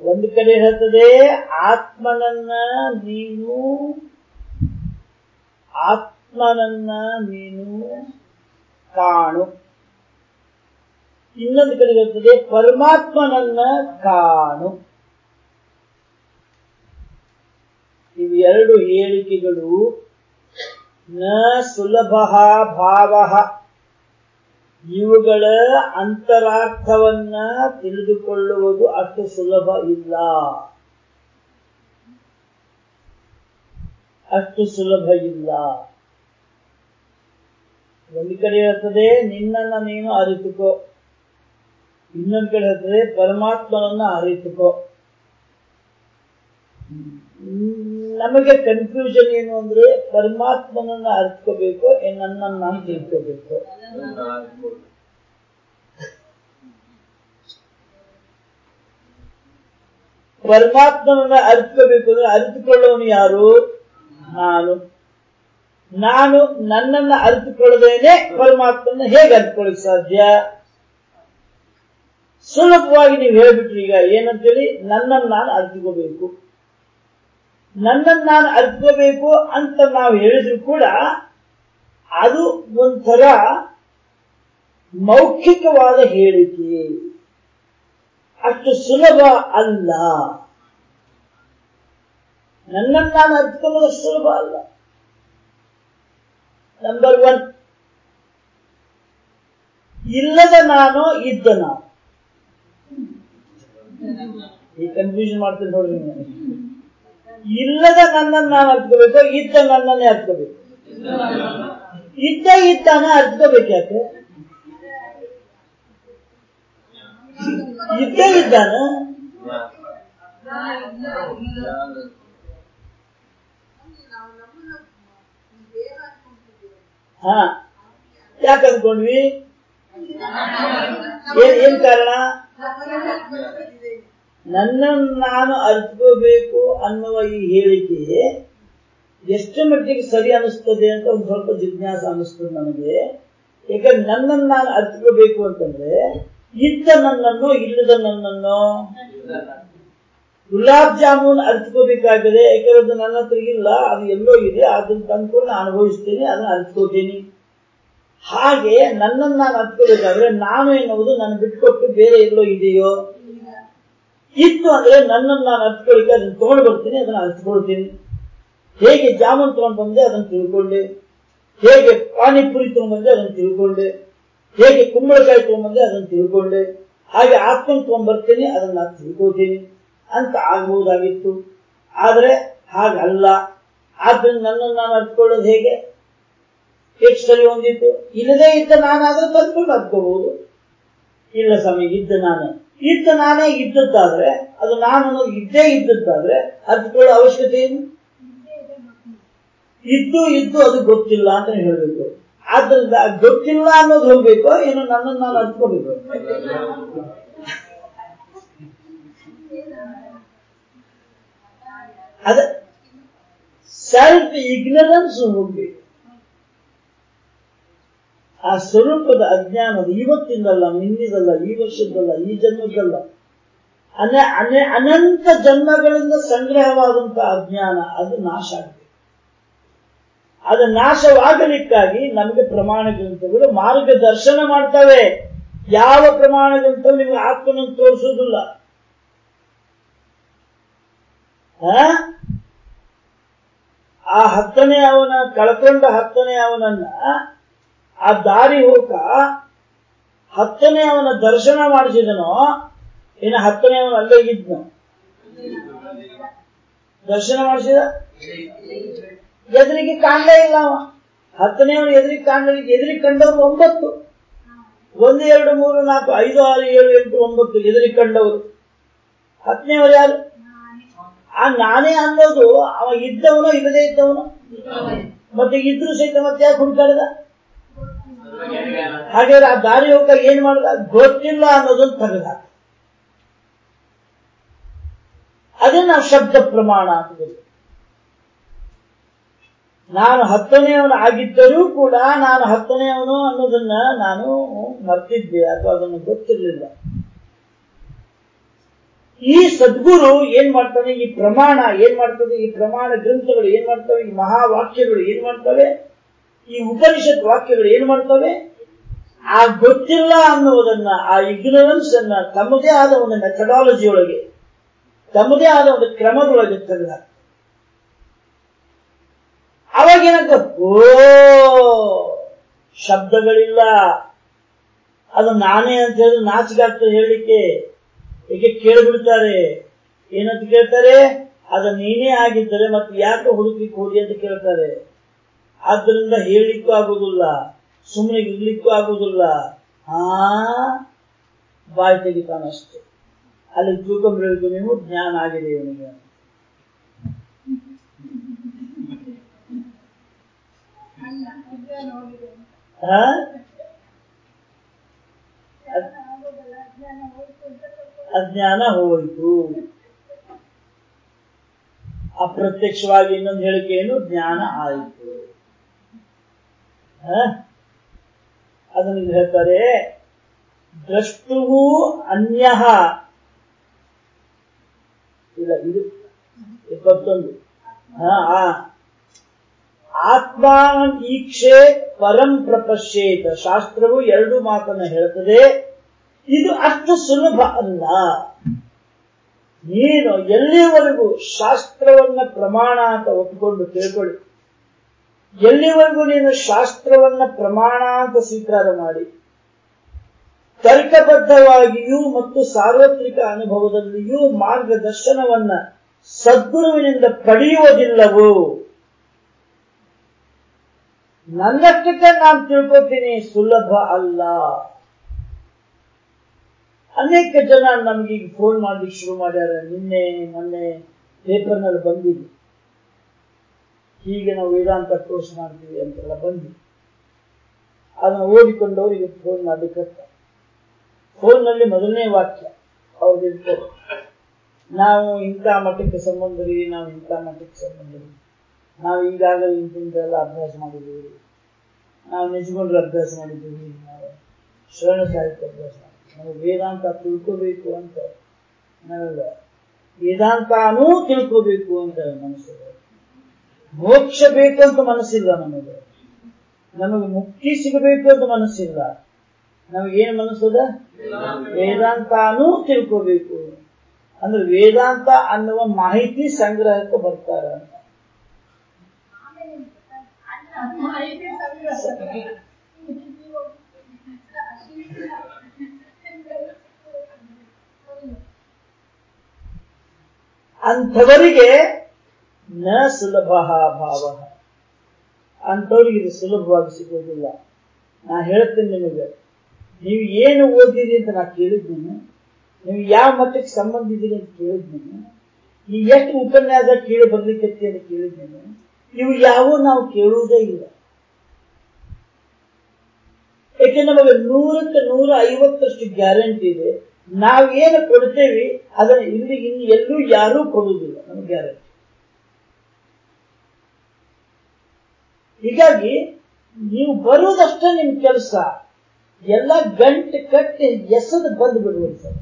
ಒಂದು ಕಡೆ ಹೇಳ್ತದೆ, ಆತ್ಮನನ್ನ ನೀನು ಆತ್ಮನನ್ನ ನೀನು ಕಾಣು. ಇನ್ನೊಂದು ಕಡೆ ಇರುತ್ತದೆ ಪರಮಾತ್ಮನನ್ನ ಕಾಣು. ಇವು ಎರಡು ಹೇಳಿಕೆಗಳು ನ ಸುಲಭ ಭಾವ. ಇವುಗಳ ಅಂತರಾರ್ಥವನ್ನ ತಿಳಿದುಕೊಳ್ಳುವುದು ಅಷ್ಟು ಸುಲಭ ಇಲ್ಲ. ಅಷ್ಟು ಸುಲಭ ಇಲ್ಲ. ಒಂದು ಕಡೆ ಹೇಳ್ತದೆ ನಿನ್ನನ್ನ ನೀನು ಅರಿತುಕೋ. ಇನ್ನೊಂದು ಕಡೆ ಹೇಳ್ತದೆ, ಪರಮಾತ್ಮನನ್ನ ಅರಿತುಕೋ. ನಮಗೆ ಕನ್ಫ್ಯೂಷನ್ ಏನು ಅಂದ್ರೆ, ಪರಮಾತ್ಮನನ್ನ ಅರಿತುಕೋಬೇಕು ನನ್ನ ನಾನು ತಿಳ್ಕೋಬೇಕು. ಪರಮಾತ್ಮನನ್ನ ಅರಿತುಕೋಬೇಕು ಅಂದ್ರೆ ಅರಿತುಕೊಳ್ಳೋನು ಯಾರು? ನಾನು. ನಾನು ನನ್ನನ್ನ ಅರಿತುಕೊಳ್ಳದೇನೆ ಪರಮಾತ್ಮನ ಹೇಗೆ ಅರಿತುಕೊಳ್ಳಿಕ್ ಸಾಧ್ಯ? ಸುಲಭವಾಗಿ ನೀವು ಹೇಳ್ಬಿಟ್ರಿ ಈಗ ಏನಂತೇಳಿ, ನನ್ನನ್ನು ನಾನು ಅರಿತುಕೋಬೇಕು ನನ್ನನ್ನು ನಾನು ಅರಿತುಕೋಬೇಕು ಅಂತ ನಾವು ಹೇಳಿದ್ರು ಕೂಡ, ಅದು ಒಂಥರ ಮೌಖಿಕವಾದ ಹೇಳಿಕೆ. ಅಷ್ಟು ಸುಲಭ ಅಲ್ಲ. ನನ್ನನ್ನು ನಾನು ಅರಿತುಕೊಳ್ಳೋದು ಸುಲಭ ಅಲ್ಲ. ನಂಬರ್ ಒನ್ ಇಲ್ಲದ ನಾನು ಇದ್ದ ನಾನು ಈ ಕನ್ಫ್ಯೂಷನ್ ಮಾಡ್ತೀನಿ ನೋಡಿ ಇಲ್ಲದ ನನ್ನನ್ನು ನಾನು ಅರ್ತ್ಕೋಬೇಕು ಇದ್ದ ನನ್ನನ್ನೇ ಅರ್ತ್ಕೋಬೇಕು ಇದ್ದ ಇದ್ದಾನ ಅರ್ತ್ಕೋಬೇಕು ಯಾಕೆ? ಇದ್ದೇ ಇದ್ದಾನ. ಹಾ. ಯಾಕೆ ಅನ್ಕೊಂಡ್ವಿ ಏನ್ ಏನ್ ಕಾರಣ? ನನ್ನನ್ನು ನಾನು ಅರ್ಥಕೋಬೇಕು ಅನ್ನುವ ಈ ಹೇಳಿಕೆ ಎಷ್ಟು ಮಟ್ಟಿಗೆ ಸರಿ ಅನಿಸ್ತದೆ ಅಂತ ಒಂದು ಸ್ವಲ್ಪ ಜಿಜ್ಞಾಸ ಅನಿಸ್ತದೆ ನನಗೆ. ಯಾಕಂದ್ರೆ ನನ್ನನ್ನು ನಾನು ಅರ್ಥಕೋಬೇಕು ಅಂತಂದ್ರೆ ಇದ್ದ ನನ್ನನ್ನು, ಇಲ್ಲದ ನನ್ನನ್ನು? ಗುಲಾಬ್ ಜಾಮೂನ್ ಅರಿತುಕೋಬೇಕಾಗಿದೆ ಯಾಕಂದ್ರೆ ಅದು ನನ್ನ ಹತ್ರ ಇಲ್ಲ, ಅದು ಎಲ್ಲೋ ಇದೆ, ಅದನ್ನ ತಂದ್ಕೊಂಡು ನಾನು ಅನುಭವಿಸ್ತೇನೆ, ಅದನ್ನ ಅರಿತುಕೋತೀನಿ ಹಾಗೆ ನನ್ನನ್ನು ನಾನು ಅರಿತುಕೋಬೇಕಾದ್ರೆ ನಾನು ಎನ್ನುವುದು ನಾನು ಬಿಟ್ಕೊಟ್ಟು ಬೇರೆ ಎಲ್ಲೋ ಇದೆಯೋ? ಇತ್ತು ಅಂದ್ರೆ ನನ್ನನ್ನು ನಾನು ಅರ್ತ್ಕೊಳ್ಳಿಕ್ಕೆ ಅದನ್ನ ತಗೊಂಡು ಬರ್ತೀನಿ ಅದನ್ನ ಅರ್ತ್ಕೊಳ್ತೀನಿ ಹೇಗೆ ಜಾಮೂನ್ ತಗೊಂಡು ಬಂದೆ ಅದನ್ನು ತಿಳ್ಕೊಂಡೆ. ಹೇಗೆ ಪಾನಿಪುರಿ ತಗೊಂಡ್ಬಂದೆ ಅದನ್ನು ತಿಳ್ಕೊಂಡೆ. ಹೇಗೆ ಕುಂಬಳಕಾಯಿ ತಗೊಂಡ್ಬಂದೆ ಅದನ್ನು ತಿಳ್ಕೊಂಡೆ. ಹಾಗೆ ಆತ್ಮನ್ ತಗೊಂಡ್ಬರ್ತೀನಿ ಅದನ್ನ ನಾನು ತಿಳ್ಕೊತೀನಿ ಅಂತ ಆಗ್ಬಹುದಾಗಿತ್ತು. ಆದ್ರೆ ಹಾಗಲ್ಲ. ಆದ್ರಿಂದ ನನ್ನನ್ನು ನಾನು ಅರ್ತ್ಕೊಳ್ಳೋದು ಹೇಗೆ? ಸರಿ ಹೊಂದಿತ್ತು ಇಲ್ಲದೇ ಇದ್ದ ನಾನಾದ್ರೂ ತಂದ್ಕೊಂಡು ಅರ್ತ್ಕೋಬಹುದು ಇಲ್ಲ ಸ್ವಾಮಿ, ಇದ್ದ ನಾನು. ಇದ್ದ ನಾನೇ ಇದ್ದದ್ದಾದ್ರೆ, ಅದು ನಾನು ಅನ್ನೋದು ಇದ್ದೇ ಇದ್ದದ್ದಾದ್ರೆ ಹತ್ಕೊಳ್ಳೋ ಅವಶ್ಯಕತೆ ಏನು? ಇದ್ದು ಇದ್ದು ಅದು ಗೊತ್ತಿಲ್ಲ ಅಂತ ಹೇಳಬೇಕು. ಆದ್ರಿಂದ ಗೊತ್ತಿಲ್ಲ ಅನ್ನೋದು ಹೋಗ್ಬೇಕು, ಏನು ನನ್ನನ್ನು ನಾನು ಅರ್ತ್ಕೋಬೇಕು ಅದ ಸೆಲ್ಫ್ ಇಗ್ನರೆನ್ಸ್ ಹೋಗ್ಬೇಕು ಆ ಸ್ವರೂಪದ ಅಜ್ಞಾನದ ಇವತ್ತಿಂದಲ್ಲ, ನಿನ್ನಿದಲ್ಲ, ಈ ವರ್ಷದಲ್ಲ ಈ ಜನ್ಮದಲ್ಲ ಅನೆ ಅನೆ, ಅನಂತ ಜನ್ಮಗಳಿಂದ ಸಂಗ್ರಹವಾದಂತಹ ಅಜ್ಞಾನ, ಅದು ನಾಶ ಆಗಬೇಕು ಅದು ನಾಶವಾಗಲಿಕ್ಕಾಗಿ ನಮಗೆ ಪ್ರಮಾಣ ಗ್ರಂಥಗಳು ಮಾರ್ಗದರ್ಶನ ಮಾಡ್ತವೆ. ಯಾವ ಪ್ರಮಾಣ ಗ್ರಂಥವು ನಿಮಗೆ ಆತ್ಮನನ್ನು ತೋರಿಸುವುದಿಲ್ಲ. ಆ? ಹತ್ತನೇ ಅವನ, ಕಳ್ಕೊಂಡ ಹತ್ತನೇ ಅವನನ್ನ ಆ ದಾರಿ ಹೋಗ ಹತ್ತನೇ ಅವನ ದರ್ಶನ ಮಾಡಿಸಿದನೋ. ಇನ್ನು ಹತ್ತನೇ ಅವನು ಅಲ್ಲೇ ಇದ್ನು. ದರ್ಶನ ಮಾಡಿಸಿದ? ಎದುರಿಗೆ ಕಾಣಲೇ ಇಲ್ಲ ಅವ. ಹತ್ತನೇ ಅವನು ಎದುರಿಗೆ ಕಾಣಲಿ ಎದುರಿಗೆ ಕಂಡವರು ಒಂಬತ್ತು. ಒಂದು, ಎರಡು, ಮೂರು, ನಾಲ್ಕು, ಐದು, ಆರು, ಏಳು, ಎಂಟು, ಒಂಬತ್ತು ಎದುರಿಗೆ ಕಂಡವರು. ಹತ್ತನೇವರು ಯಾರು? ಆ ನಾನೇ ಅನ್ನೋದು, ಅವ ಇದ್ದವನು ಇಲ್ಲದೆ ಇದ್ದವನು? ಮತ್ತೆ ಇದ್ರು ಸಹಿತ ಮತ್ತೆ ಯಾಕೆ ಹುಡುಕಾಡಿದ? ಹಾಗಾದ್ರೆ ಆ ದಾರಿ ಹೋಗ ಏನ್ ಮಾಡ್ದ? ಗೊತ್ತಿಲ್ಲ ಅನ್ನೋದನ್ನು ತೆಗೆದ. ಅದೇ ನಾವು ಶಬ್ದ ಪ್ರಮಾಣ ಅಂತ. ನಾನು ಹತ್ತನೆಯವನು ಆಗಿದ್ದರೂ ಕೂಡ ನಾನು ಹತ್ತನೆಯವನು ಅನ್ನೋದನ್ನ ನಾನು ಮರ್ತಿದ್ದೆ, ಅಥವಾ ಅದನ್ನು ಗೊತ್ತಿರಲಿಲ್ಲ. ಈ ಸದ್ಗುರು ಏನ್ ಮಾಡ್ತಾನೆ? ಈ ಪ್ರಮಾಣ ಏನ್ ಮಾಡ್ತದೆ? ಈ ಪ್ರಮಾಣ ಗ್ರಂಥಗಳು ಏನ್ ಮಾಡ್ತವೆ? ಈ ಮಹಾವಾಕ್ಯಗಳು ಏನ್ ಮಾಡ್ತವೆ? ಈ ಉಪನಿಷತ್ ವಾಕ್ಯಗಳು ಏನ್ ಮಾಡ್ತವೆ? ಆ ಗೊತ್ತಿಲ್ಲ ಅನ್ನುವುದನ್ನ, ಆ ಇಗ್ನೋರೆನ್ಸ್ ಅನ್ನ ತಮ್ಮದೇ ಆದ ಒಂದು ಮೆಥಡಾಲಜಿ ಒಳಗೆ, ತಮ್ಮದೇ ಆದ ಒಂದು ಕ್ರಮದೊಳಗೆ ತೆಗೆದ ಅವಾಗೇನಾಗ ಓ, ಶಬ್ದಗಳಿಲ್ಲ. ಅದು ನಾನೇ ಅಂತ ಹೇಳಿ ನಾಚಿಕಾಗ್ತದೆ ಹೇಳಲಿಕ್ಕೆ. ಏಕೆ ಕೇಳಿಬಿಡ್ತಾರೆ. ಏನಂತ ಕೇಳ್ತಾರೆ? ಅದು ನೀನೇ ಆಗಿದ್ದರೆ ಮತ್ತೆ ಯಾಕೆ ಹುಡುಕ್ಲಿಕ್ಕೆ ಹೋಗಿ ಅಂತ ಕೇಳ್ತಾರೆ. ಆದ್ರಿಂದ ಹೇಳಲಿಕ್ಕೂ ಆಗುದಿಲ್ಲ ಸುಮ್ಮನೆ ಇರ್ಲಿಕ್ಕೂ ಆಗುದಿಲ್ಲ ಹಾ ಬಾಯಿ ತೆಗಿತಾನಷ್ಟೆ. ಅಲ್ಲಿ ತಿಳ್ಕೊಂಡ್ಬಿಡಬೇಕು ನೀವು ಜ್ಞಾನ ಆಗಿದೆ ಇವನಿಗೆ. ಹಾ? ಅಜ್ಞಾನ ಹೋಯಿತು. ಅಪ್ರತ್ಯಕ್ಷವಾಗಿ ಇನ್ನೊಂದು ಹೇಳಿಕೆಯನ್ನು ಜ್ಞಾನ ಆಯಿತು? ಅದನ್ನು ಹೇಳ್ತಾರೆ ದ್ರಷ್ಟುವು ಅನ್ಯ. ಇಲ್ಲ, ಇದು ಇಪ್ಪತ್ತೊಂದು. ಆತ್ಮಾನಂ ಈಕ್ಷೆ ಪರಂ ಪ್ರಪಶ್ಯೇತ. ಶಾಸ್ತ್ರವು ಎರಡು ಮಾತನ್ನು ಹೇಳುತ್ತದೆ ಇದು ಅಷ್ಟು ಸುಲಭ ಅಲ್ಲ. ನೀನು ಎಲ್ಲಿವರೆಗೂ ಶಾಸ್ತ್ರವನ್ನ ಪ್ರಮಾಣ ಅಂತ ಒಪ್ಪಿಕೊಂಡು ತಿಳ್ಕೊಳ್ಳಿ. ಎಲ್ಲಿವರೆಗೂ ನೀನು ಶಾಸ್ತ್ರವನ್ನ ಪ್ರಮಾಣ ಅಂತ ಸ್ವೀಕಾರ ಮಾಡಿ. ತರ್ಕಬದ್ಧವಾಗಿಯೂ ಮತ್ತು ಸಾರ್ವತ್ರಿಕ ಅನುಭವದಲ್ಲಿಯೂ ಮಾರ್ಗದರ್ಶನವನ್ನ ಸದ್ಗುರುವಿನಿಂದ ಪಡೆಯುವುದಿಲ್ಲವೋ? ನನ್ನಷ್ಟಕ್ಕೆ ನಾನು ತಿಳ್ಕೊತೀನಿ ಸುಲಭ ಅಲ್ಲ. ಅನೇಕ ಜನ ನಮಗೀಗ ಫೋನ್ ಮಾಡ್ಲಿಕ್ಕೆ ಶುರು ಮಾಡ್ಯಾರ. ನಿನ್ನೆ, ಮೊನ್ನೆ ಪೇಪರ್ನಲ್ಲಿ ಬಂದಿದ್ವಿ. ಹೀಗೆ ನಾವು ವೇದಾಂತ ಕೋರ್ಸ್ ಮಾಡ್ತೀವಿ ಅಂತೆಲ್ಲ ಬಂದ್ವಿ ಅದನ್ನ ಓದಿಕೊಂಡವ್ರಿಗೆ ಫೋನ್ ಮಾಡ್ಲಿಕ್ಕೆ ಫೋನ್ನಲ್ಲಿ ಮೊದಲನೇ ವಾಕ್ಯ ಅವ್ರಿಗೆ ನಾವು ಇಂಥ ಮಟ್ಟಕ್ಕೆ ಸಂಬಂಧರಿ, ನಾವು ಇಂಥ ಮಟ್ಟಕ್ಕೆ ಸಂಬಂಧರಿ. ನಾವು ಈಗಾಗಲೇ ಇಂತಿಂತೆಲ್ಲ ಅಭ್ಯಾಸ ಮಾಡಿದ್ದೀವಿ. ನಾವು ನಿಜಗೊಂಡ್ರೆ ಅಭ್ಯಾಸ ಮಾಡಿದ್ದೀವಿ. ನಾವು ಶ್ರವಣ ಸಾಹಿತ್ಯ ಅಭ್ಯಾಸ ನಾವು ವೇದಾಂತ ತಿಳ್ಕೋಬೇಕು ಅಂತ ನಾವೆಲ್ಲ ವೇದಾಂತನೂ ತಿಳ್ಕೋಬೇಕು ಅಂತ ಮನಸ್ಸಿದೆ ಮೋಕ್ಷ ಬೇಕಂತ ಮನಸ್ಸಿಲ್ಲ ನಮಗೆ. ನಮಗೆ ಮುಕ್ತಿ ಸಿಗಬೇಕು ಅಂತ ಮನಸ್ಸಿಲ್ಲ. ನಮಗೇನು ಮನಸ್ಸದ? ವೇದಾಂತನೂ ತಿಳ್ಕೋಬೇಕು. ಅಂದ್ರೆ ವೇದಾಂತ ಅನ್ನುವ ಮಾಹಿತಿ ಸಂಗ್ರಹಕ್ಕೆ ಬರ್ತಾರ ಅಂತ ಆಮೇಲೆ ಅಲ್ಲ ಮಾಹಿತಿ ಸಂಗ್ರಹ. ಅಂಥವರಿಗೆ ನ ಸುಲಭ ಭಾವ. ಅಂಥವ್ರಿಗೆ ಇದು ಸುಲಭವಾಗಿ ಸಿಗೋದಿಲ್ಲ. ನಾ ಹೇಳ್ತೇನೆ ನಿಮಗೆ, ನೀವು ಏನು ಓದಿರಿ ಅಂತ ನಾ ಕೇಳಿದ್ದೀನಿ. ನೀವು ಯಾವ ಮಟ್ಟಕ್ಕೆ ಸಂಬಂಧ ಇದ್ದೀರಿ ಅಂತ ಕೇಳಿದ್ದೀನಿ. ಈ ಎಷ್ಟು ಉಪನ್ಯಾಸ ಕೇಳಿ ಬರ್ಲಿಕ್ಕೆ ಅಂತ ಕೇಳಿದ್ದೀನಿ. ಇವು ಯಾವ ನಾವು ಕೇಳುವುದೇ ಇಲ್ಲ. ಯಾಕೆ ನಮಗೆ ನೂರಕ್ಕೆ ನೂರ ಐವತ್ತಷ್ಟು ಗ್ಯಾರಂಟಿ ಇದೆ. ನಾವೇನು ಕೊಡ್ತೇವೆ, ಅದನ್ನ ಇಲ್ಲಿ ಇನ್ನು ಎಲ್ಲೂ ಯಾರೂ ಕೊಡುವುದಿಲ್ಲ, ನಮ್ಗೆ ಗ್ಯಾರಂಟಿ ಹೀಗಾಗಿ, ನೀವು ಬರುವುದಷ್ಟೇ ನಿಮ್ ಕೆಲಸ. ಎಲ್ಲ ಗಂಟೆ ಕಟ್ಟಿ ಎಸದು ಬಂದು ಬಿಡುವುದು ಸರ್.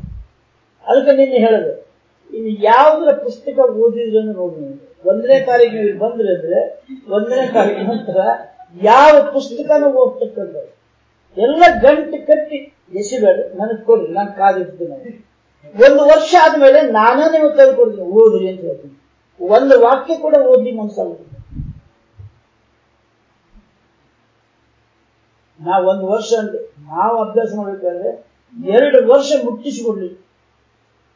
ಅದಕ್ಕೆ ನಿನ್ನೆ ಹೇಳಿದೆ, ಇನ್ನು ಯಾವುದರ ಪುಸ್ತಕ ಓದಿದ್ರೆ ನೋಡಿ. ಒಂದನೇ ತಾರೀಕು ನೀವು ಬಂದ್ರೆ ಅಂದ್ರೆ, ಒಂದನೇ ತಾರೀಕು ನಂತರ ಯಾವ ಪುಸ್ತಕನೂ ಓದ್ತಕ್ಕಂಥ ಎಲ್ಲ ಗಂಟೆ ಕಟ್ಟಿ ಎಸಿಬೇಡ ನನಗೆ ಕೊಡಿ ನಾನು ಕಾದಿರ್ತೀನಿ ಒಂದು ವರ್ಷ ಆದ್ಮೇಲೆ ನಾನೇ ನಿಮಗೆ ತೆಗೆದುಕೊಡ್ತೀನಿ ಓದ್ರಿ ಅಂತ ಹೇಳ್ತೀನಿ ಒಂದು ವಾಕ್ಯ ಕೂಡ ಓದಿ ಮನಸ್ಸಲ್ಲ ನಾವು ಒಂದು ವರ್ಷ ಅಂದ್ರೆ ನಾವು ಅಭ್ಯಾಸ ಮಾಡಬೇಕಾದ್ರೆ ಎರಡು ವರ್ಷ ಮುಟ್ಟಿಸಿಕೊಡ್ಲಿ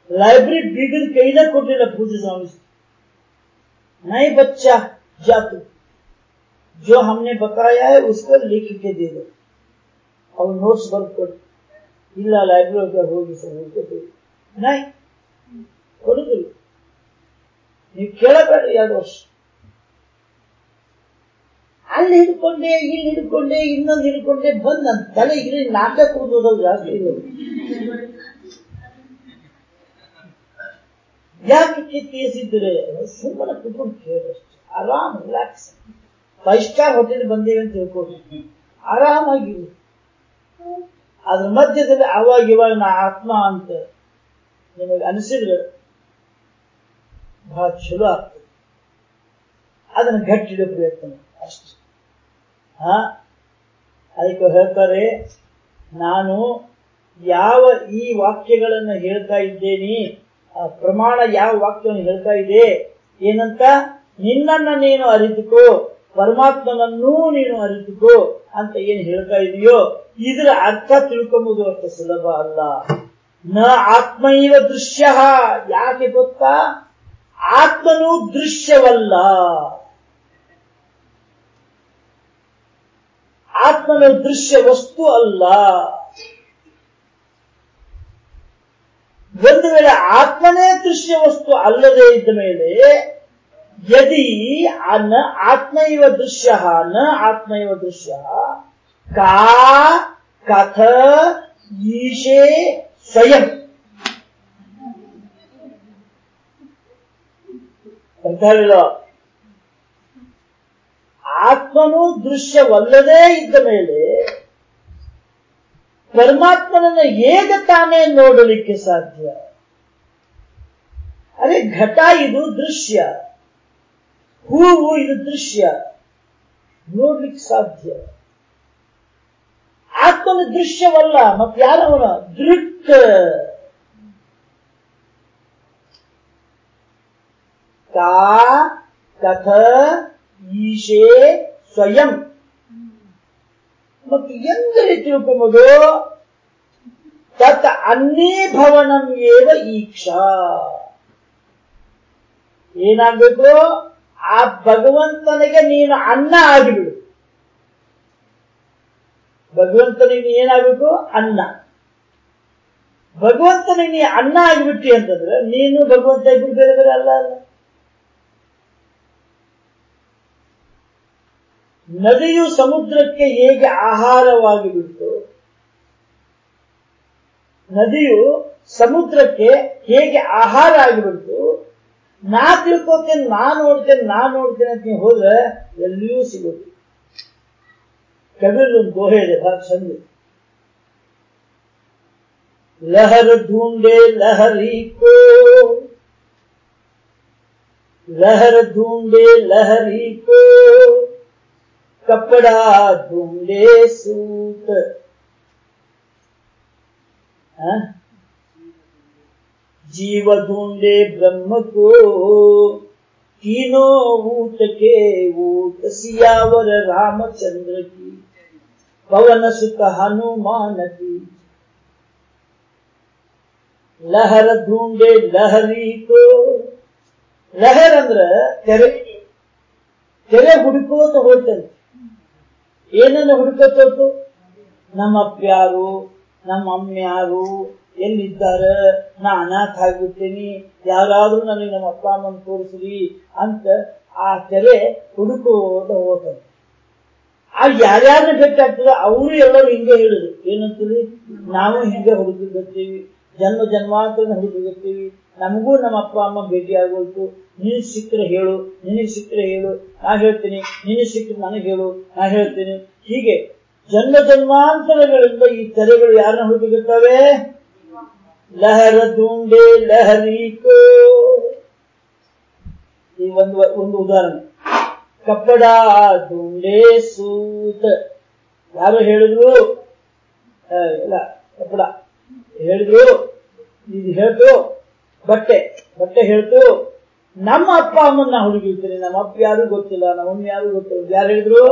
ಲೈಬ್ರರಿ ಬೀಗದ ಕೈಲೇ ಕೊಡ್ಲಿಲ್ಲ ಪೂಜೆ ಸ್ವಾಮಿ नहीं बच्चा जा तू जो हमने बताया है उसको लिख के दे दो ಅವ್ರು ನೋಟ್ಸ್ ಬರ್ಕೊಡಿ ಇಲ್ಲ, ಲೈಬ್ರರಿಗೆ ಹೋಗಿ ಸರ್ ನಾಯಿ ಕೊಡುದಿಲ್ಲ. ನೀವು ಕೇಳಬೇಡ, ಎರಡು ವರ್ಷ. ಅಲ್ಲಿ ಹಿಡ್ಕೊಂಡೆ, ಇಲ್ಲಿ ಹಿಡ್ಕೊಂಡೆ, ಇನ್ನೊಂದು ಹಿಡ್ಕೊಂಡೆ, ಬಂದ್ ನನ್ನ ತಲೆ ಇಲ್ಲಿ ನಾಟಕ ಓದೋದು ಜಾಸ್ತಿ ಇಲ್ಲ ಯಾಕೆ ಕಿತ್ತಿಸಿದ್ರೆ ಸುಮ್ಮನೆ ಕುತ್ಕೊಂಡು ಕೇಳಷ್ಟು ಆರಾಮ್ ರಿಲ್ಯಾಕ್ಸ್ ಫೈವ್ ಸ್ಟಾರ್ ಹೋಟೆಲ್ ಬಂದೇವೆ ಅಂತ ತಿಳ್ಕೊಡಿ ಆರಾಮಾಗಿರಿ ಅದ್ರ ಮಧ್ಯದಲ್ಲಿ ಅವಾಗ ಇವಾಗ ನಾ ಆತ್ಮ ಅಂತ ನಿಮಗೆ ಅನಿಸಿದ್ರೆ ಬಹಳ ಚಲೋ ಆಗ್ತದೆ. ಅದನ್ನು ಗಟ್ಟಿ ಹಿಡಿಯೋ ಪ್ರಯತ್ನ ಅಷ್ಟೇ. ಹಾ? ಅದಕ್ಕೆ ಹೇಳ್ತಾರೆ, ನಾನು ಯಾವ ಈ ವಾಕ್ಯಗಳನ್ನು ಹೇಳ್ತಾ ಇದ್ದೇನೆ, ಆ ಪ್ರಮಾಣ ಯಾವ ವಾಕ್ಯವನ್ನು ಹೇಳ್ತಾ ಇದೆ, ಏನಂತ ನಿನ್ನನ್ನ ನೀನು ಅರಿತುಕೋ. ಪರಮಾತ್ಮನನ್ನೂ ನೀನು ಅರಿತುಕೋ ಅಂತ ಏನ್ ಹೇಳ್ತಾ ಇದೆಯೋ, ಇದರ ಅರ್ಥ ತಿಳ್ಕೊಂಬುದು ಅಷ್ಟು ಸುಲಭ ಅಲ್ಲ. ನ ಆತ್ಮೈವ ದೃಶ್ಯ, ಯಾಕೆ ಗೊತ್ತಾ? ಆತ್ಮನು ದೃಶ್ಯವಲ್ಲ. ಆತ್ಮನ ದೃಶ್ಯ ವಸ್ತು ಅಲ್ಲ. ಒಂದು ವೇಳೆ ಆತ್ಮನೇ ದೃಶ್ಯ ವಸ್ತು ಅಲ್ಲದೆ ಇದ್ದ ಮೇಲೆ ಆತ್ಮೈವ ದೃಶ್ಯ ನ ಆತ್ಮೈವ ದೃಶ್ಯ ಕಾ ಕಥ ಈಶೆ ಸ್ವಯಂ ಅರ್ಥ ಆಗಲಿಲ್ಲ ಆತ್ಮನು ದೃಶ್ಯವಲ್ಲದೇ ಇದ್ದ ಮೇಲೆ ಪರಮಾತ್ಮನನ್ನು ಹೇಗೆ ತಾನೇ ನೋಡಲಿಕ್ಕೆ ಸಾಧ್ಯ? ಅರೆ ಘಟ ಇದು ದೃಶ್ಯ. ಹೂವು ಇದು ದೃಶ್ಯ. ನೋಡ್ಲಿಕ್ಕೆ ಸಾಧ್ಯ. ಆತ್ಮನ ದೃಶ್ಯವಲ್ಲ ಮತ್ತೆ ಯಾರವನ? ದೃಕ್. ಕಾ, ಕಥ, ಈಶೆ, ಸ್ವಯಂ. ಮತ್ತು ಎಂದರೆ ತಿಳ್ಕೊಂಬುದು? ತತ್ ಅನ್ನೀಭವನಂ ಏವ ಈಕ್ಷಾ. ಏನಾಗಬೇಕು? ಆ ಭಗವಂತನಿಗೆ ನೀನು ಅನ್ನ ಆಗಿಬಿಡು ಭಗವಂತನಿಗೆ ಏನಾಗಬೇಕು? ಅನ್ನ ಭಗವಂತನಿಗೆ ನೀ ಅನ್ನ ಆಗಿಬಿಟ್ಟಿ ಅಂತಂದ್ರೆ ನೀನು ಭಗವಂತ ಇಬ್ಬರು ಬೇರೆ ಬೇರೆ ಅಲ್ಲ ಅಲ್ಲ. ನದಿಯು ಸಮುದ್ರಕ್ಕೆ ಹೇಗೆ ಆಹಾರವಾಗಿ ಬಿಡ್ತು ನದಿಯು ಸಮುದ್ರಕ್ಕೆ ಹೇಗೆ ಆಹಾರ ಆಗಿಬಿಡ್ತು ನಾ ತಿಳ್ಕೊತೇನೆ ನಾ ನೋಡ್ತೇನೆ ನಾ ನೋಡ್ತೇನೆ ಅಂತ ನೀವು ಹೋದ್ರೆ ಎಲ್ಲಿಯೂ ಸಿಗೋದು ಕಬೀರ್ ಒಂದು ದೋಹೆ ಇದೆ ಬಹಳ ಚಂದ ಲಹರ್ ढूंढे लहरी को लहर ढूंढे लहरी को कपड़ा ढूंढे सूट हाँ? जीव ढूंढे ब्रह्म को तीनों ऊत के ऊत सियावर रामचंद्र की पवन सुत हनुमान की ಲಹರ ಧೂಂಡೆ ಲಹರಿ ಕೋ ಲಹರ್ ಅಂದ್ರ ತೆರೆ ತೆರೆ ಹುಡುಕೋತ ಹೋಗ್ತಂತೆ ಏನನ್ನ ಹುಡುಕೋತ ಹೋತು ನಮ್ಮ ಅಪ್ಪ್ಯಾರು ನಮ್ಮ ಅಮ್ಮ್ಯಾರು ಎಲ್ಲಿದ್ದಾರ? ನಾ ಅನಾಥ ಆಗಿಬಿಡ್ತೇನೆ. ಯಾರಾದ್ರೂ ನನಗೆ ನಮ್ಮ ಅಪ್ಪ ಅಮ್ಮನ ತೋರಿಸ್ರಿ ಅಂತ ಆ ತೆರೆ ಹುಡುಕೋದ ಹೋಗ್ತಂತೆ ಆ ಯಾರ್ಯಾರನ್ನ ಆಗ್ತದೆ ಅವರು ಎಲ್ಲರೂ ಹಿಂಗೆ ಹೇಳುದು ಏನಂತೀರಿ? ನಾವು ಹಿಂಗೆ ಹುಡುಕಿರ್ತೀವಿ ಜನ್ಮ ಜನ್ಮಾಂತರ ಹುಡುಕಿರ್ತೀವಿ ನಮಗೂ ನಮ್ಮ ಅಪ್ಪ, ಅಮ್ಮ ಭೇಟಿ ಆಗೋಯ್ತು. ನೀನ್ ಸಿಕ್ಕರೆ ಹೇಳು. ನಿನಗೆ ಸಿಕ್ಕರೆ ಹೇಳು. ನಾ ಹೇಳ್ತೀನಿ. ನಿನಗೆ ಸಿಕ್ಕರೆ ನನಗೆ ಹೇಳು. ನಾ ಹೇಳ್ತೀನಿ. ಹೀಗೆ ಜನ್ಮ ಜನ್ಮಾಂತರಗಳಿಂದ ಈ ತೆರೆಗಳು ಯಾರನ್ನ ಹುಡುಕಿರ್ತವೆ ಲಹರ ದುಂಡೆ ಲಹರಿಕೋ ಈ ಒಂದು ಒಂದು ಉದಾಹರಣೆ. ಕಪ್ಪಡ ದುಂಡೆ ಸೂತ. ಯಾರು ಹೇಳಿದ್ರು? ಇಲ್ಲ, ಕಪ್ಪಡ. ಹೇಳಿದ್ರು, ಇದು ಹೇಳ್ತು, ಬಟ್ಟೆ ಬಟ್ಟೆ ಹೇಳ್ತು. ನಮ್ಮ ಅಪ್ಪ ಅಮ್ಮನ್ನ ಹುಡುಗಿರ್ತೀನಿ ನಮ್ಮ ಅಪ್ಪ ಯಾರು ಗೊತ್ತಿಲ್ಲ, ನಮ್ಮ ಯಾರು ಗೊತ್ತಿಲ್ಲ. ಯಾರು ಹೇಳಿದ್ರು?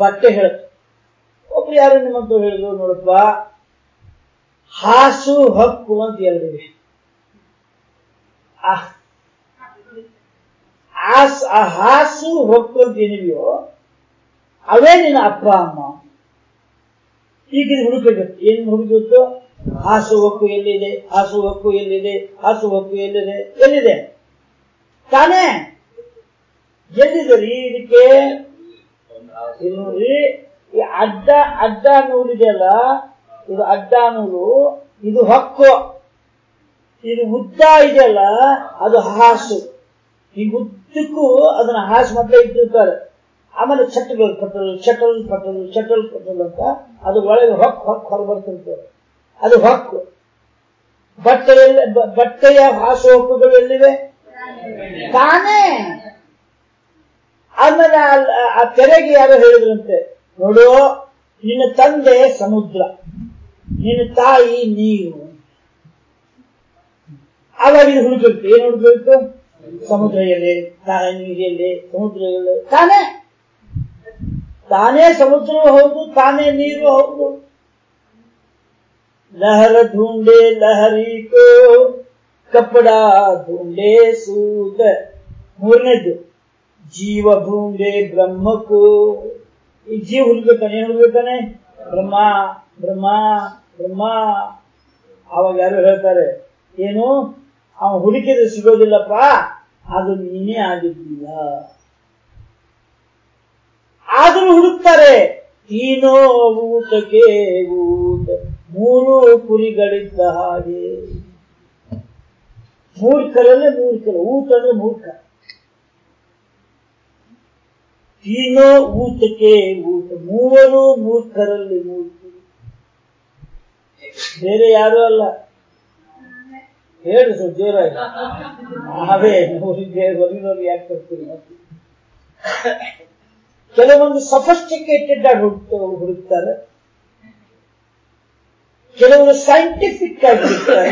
ಬಟ್ಟೆ ಹೇಳ್ತು. ಒಬ್ರು ಯಾರು ನಿಮ್ಮಂತೂ ಹೇಳಿದ್ರು ನೋಡಪ್ಪ? ಹಾಸು ಹಕ್ಕು ಅಂತ ಎರಡಿವೆ ಆ ಹಾಸು ಹಕ್ಕು ಅಂತ ಏನಿವೆಯೋ ಅವೇ ನಿನ್ನ ಅಪ್ಪ ಅಮ್ಮ. ಈಗ ಹುಡುಕಬೇಕು ಏನ್ ಹುಡುಕಬೇಕು ಹಾಸು ಹಕ್ಕು ಎಲ್ಲಿದೆ? ಹಾಸು ಹಕ್ಕು ಎಲ್ಲಿದೆ? ಹಾಸು ಹಕ್ಕು ಎಲ್ಲಿದೆ? ಎಲ್ಲಿದೆ? ತಾನೇ? ಎಲ್ಲಿದೆ ರೀ ಇದಕ್ಕೆ? ಇದು ನೋಡ್ರಿ ಈ ಅಡ್ಡ ಅಡ್ಡ ನೂಲಿದೆಯಲ್ಲ ಇದು ಅಡ್ಡ ಇದು ಹಕ್ಕು. ಇದು ಉದ್ದ ಇದೆಯಲ್ಲ, ಅದು ಹಾಸು. ಈ ಉದ್ದಕ್ಕೂ ಅದನ್ನ ಹಾಸು ಮೊದಲೇ ಇಟ್ಟಿರ್ತಾರೆ. ಆಮೇಲೆ ಚಟ್ಟಗಳು ಪಟ್ಟಲು ಚಟಲ್ ಪಟ್ಟಲು ಚಟಲ್ ಪಟ್ಟಲು ಅಂತ ಅದು ಒಳಗೆ ಹೊಕ್ ಹೊರ ಬರ್ತಿರ್ತದೆ. ಅದು ಹಕ್ಕು. ಬಟ್ಟೆಯಲ್ಲಿ ಬಟ್ಟೆಯ ಹಾಸು ಹೊಕ್ಕುಗಳು ಎಲ್ಲಿವೆ? ತಾನೇ. ಆಮೇಲೆ ಆ ತೆರೆಗೆ ಯಾರೋ ಹೇಳಿದ್ರಂತೆ, ನೋಡು, ನಿನ್ನ ತಂದೆ ಸಮುದ್ರ. ನಿನ್ನ ತಾಯಿ ನೀರು ಆವಾಗ ಇದು ಹುಡುಕಬೇಕು ಏನು ಹುಡುಕಬೇಕು ಸಮುದ್ರ ಎಲ್ಲಿ ತಾನೇ ನೀರೆಲ್ಲಿ ಸಮುದ್ರ ಎಲ್ಲಿ ತಾನೇ ತಾನೇ ಸಮುದ್ರವೂ ಹೌದು ತಾನೇ ನೀರು ಹೌದು ಲಹರ ढूंढे ಲಹರಿ ಕೋ ಕಪ್ಪಡ ढूंढे ಸೂತ ಮೂರನೇದ್ದು ಜೀವ ढूंढे ಬ್ರಹ್ಮಕ್ಕೂ ಈ ಜೀವ ಹುಡುಕ್ತಾನೆ ಏನ್ ಹುಡುಕ್ತಾನೆ ಬ್ರಹ್ಮ ಬ್ರಹ್ಮ ಬ್ರಹ್ಮ, ಅವಾಗ ಯಾರು ಹೇಳ್ತಾರೆ, ಏನು? ಅವ ಹುಡುಕಿದ್ರೆ ಸಿಗೋದಿಲ್ಲಪ್ಪ, ಅದು ನೀನೇ ಆಗಿದ್ದೀಯ ಆದರೂ ಹುಡುಕ್ತಾರೆ ತೀನೋ ಊಟಕ್ಕೆ ಊಟ, ಮೂರು ಕುರಿಗಳಿದ್ದ ಹಾಗೆ. ಮೂರ್ಖರಲ್ಲೇ ಮೂರ್ಖರು, ಊಟ ಅಂದ್ರೆ ಮೂರ್ಖ. ತೀನೋ ಊಟಕ್ಕೆ ಊಟ, ಮೂವರು ಮೂರ್ಖರಲ್ಲಿ ಮೂರ್ಖರು ಬೇರೆ ಯಾರು ಅಲ್ಲ. ಹೇಳು ಸರ್, ಜೋರಾಗಿ. ನಾವೇ ನೋಡಿದ್ದೆ ಹೊರಗಿನವ್ರು ಯಾಕೆ ಬರ್ತೀವಿ? ಕೆಲವೊಂದು ಸಫಿಸ್ಟಿಕೇಟೆಡ್ ಆಗಿ ಹುಡುಕ್ತ ಹುಡುಕ್ತಾರೆ. ಕೆಲವರು ಸೈಂಟಿಫಿಕ್ ಆಗಿ ಹುಡುಕ್ತಾರೆ.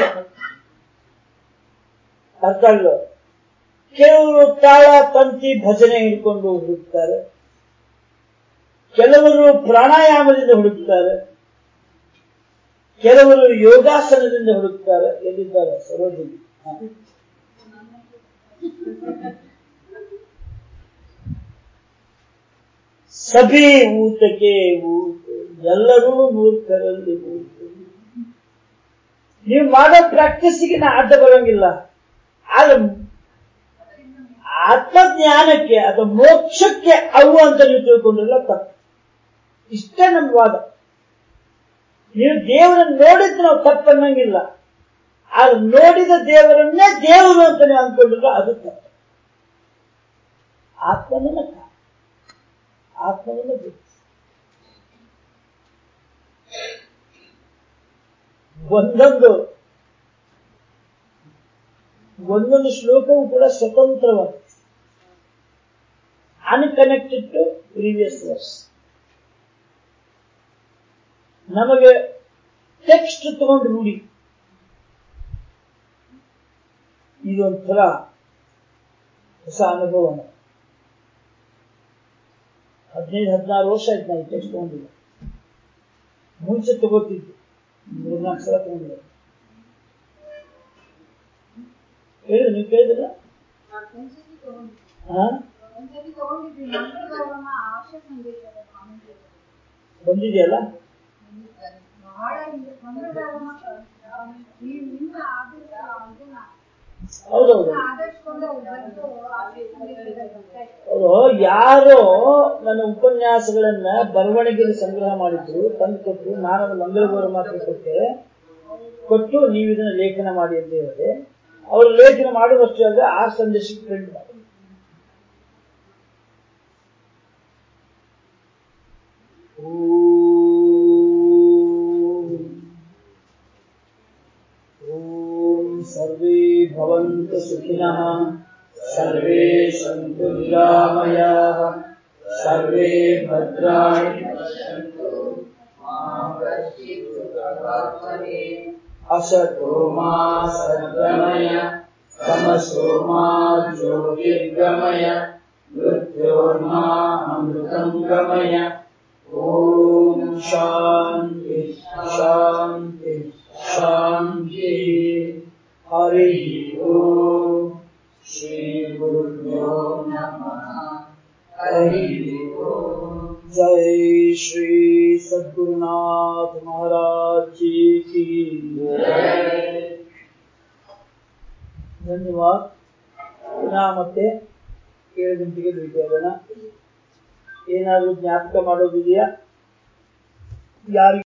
ಅರ್ಥ ಅಲ್ಲ ಕೆಲವರು ತಾಳ, ತಂತಿ, ಭಜನೆ ಹಿಡ್ಕೊಂಡು ಹುಡುಕ್ತಾರೆ. ಕೆಲವರು ಪ್ರಾಣಾಯಾಮದಿಂದ ಹುಡುಕ್ತಾರೆ. ಕೆಲವರು ಯೋಗಾಸನದಿಂದ ಹುಡುಕ್ತಾರೆ. ಎಲ್ಲಿದ್ದಾರೆ? ಸರೋಜಿನಿ. ಸಭೆ ಊಟಕ್ಕೆ ಊಟ. ಎಲ್ಲರೂ ಮೂರ್ಖರಲ್ಲಿ ಮೂರ್ಖರು ನೀವು ಮಾಡೋ ಪ್ರಾಕ್ಟೀಸಿಗೆ ನಾ ಅಡ್ಡ ಬರೋಂಗಿಲ್ಲ. ಆದ್ರೆ ಆತ್ಮಜ್ಞಾನಕ್ಕೆ, ಅದು ಮೋಕ್ಷಕ್ಕೆ ಅವು ಅಂತ ನೀವು ತಿಳ್ಕೊಂಡಿಲ್ಲ ತಪ್ಪು. ಇಷ್ಟೇ ನಮ್ಮ ವಾದ. ನೀವು ದೇವರನ್ನು ನೋಡಿದ್ರೆ ನಾವು ತಪ್ಪನ್ನಂಗಿಲ್ಲ. ಆದ್ರೆ ನೋಡಿದ ದೇವರನ್ನೇ ದೇವರು ಅಂತ ನೀವು ಅದು ತಪ್ಪು. ಆತ್ಮನ ಆತ್ಮವನ್ನು ಒಂದೊಂದು ಒಂದೊಂದು ಶ್ಲೋಕವೂ ಕೂಡ ಸ್ವತಂತ್ರವಾಗಿದೆ. ಅನ್ಕನೆಕ್ಟೆಡ್ ಟು ಪ್ರೀವಿಯಸ್ ವರ್ಸ್ ನಮಗೆ ಟೆಕ್ಸ್ಟ್ ತಗೊಂಡು ರೂಢಿ ಇದೊಂಥರ ಹೊಸ ಅನುಭವ ಹದಿನೈದು ಹದಿನಾರು ವರ್ಷ ಆಯ್ತು ನಾನು ಟೆಕ್ಸ್ಟ್ ತಗೊಂಡಿಲ್ಲ ಮುಂಚೆ ತಗೋತಿದ್ದು. ಮೂರ್ನಾಲ್ಕು ಸಲ ತಗೊಂಡಿಲ್ಲ ಹೇಳಿದ್ರೆ ನೀವು ಕೇಳಿದ್ರ? ತಗೊಂಡಿದ್ದೆ. ಬಂದಿದೆಯಲ್ಲ? ಹೌದೌದು. ಅವರು ಯಾರೋ ನನ್ನ ಉಪನ್ಯಾಸಗಳನ್ನ ಬರವಣಿಗೆಯಲ್ಲಿ ಸಂಗ್ರಹ ಮಾಡಿದ್ರು ತಂದು ಕೊಟ್ಟು ನಾನು ಮಂಗಳಗೌರ ಮಾತ್ರ ಕೊಟ್ಟೆ. ಕೊಟ್ಟು ನೀವು ಇದನ್ನ ಲೇಖನ ಮಾಡಿ ಅಂತ ಹೇಳಿದೆ. ಅವರು ಲೇಖನ ಮಾಡುವಷ್ಟೇ ಅಲ್ಲ ಆ ಸಂದೇಶಕ್ಕೆ ಪ್ರಿಂಟ್ ಮಾಡಿ. सर्वे सन्तु निरामयाः। सर्वे भद्राणि असतो मा सद्गमय तमसो मा ज्योतिर्गमय। मृत्योर्मा गमय। ॐ शान्ति शान्ति शान्ति। हरिः ಶಾಂತಿ ಶಾಂತಿ ಹರಿ ಓಂ ಶ್ರೀ ಗುರುಭ್ಯೋ ನಮಃ ಹರಿ ಓಂ जय श्री सद्गुरुनाथ महाराज जी की ಧನ್ಯವಾದ ಪುನಃ ಮತ್ತೆ ಏಳು ಗಂಟೆಗೆ ಭೇಟಿಯಾಗೋಣ ಏನಾದರೂ ಜ್ಞಾಪಕ ಮಾಡೋದಿದೆಯಾ ಯಾರಿಗೆ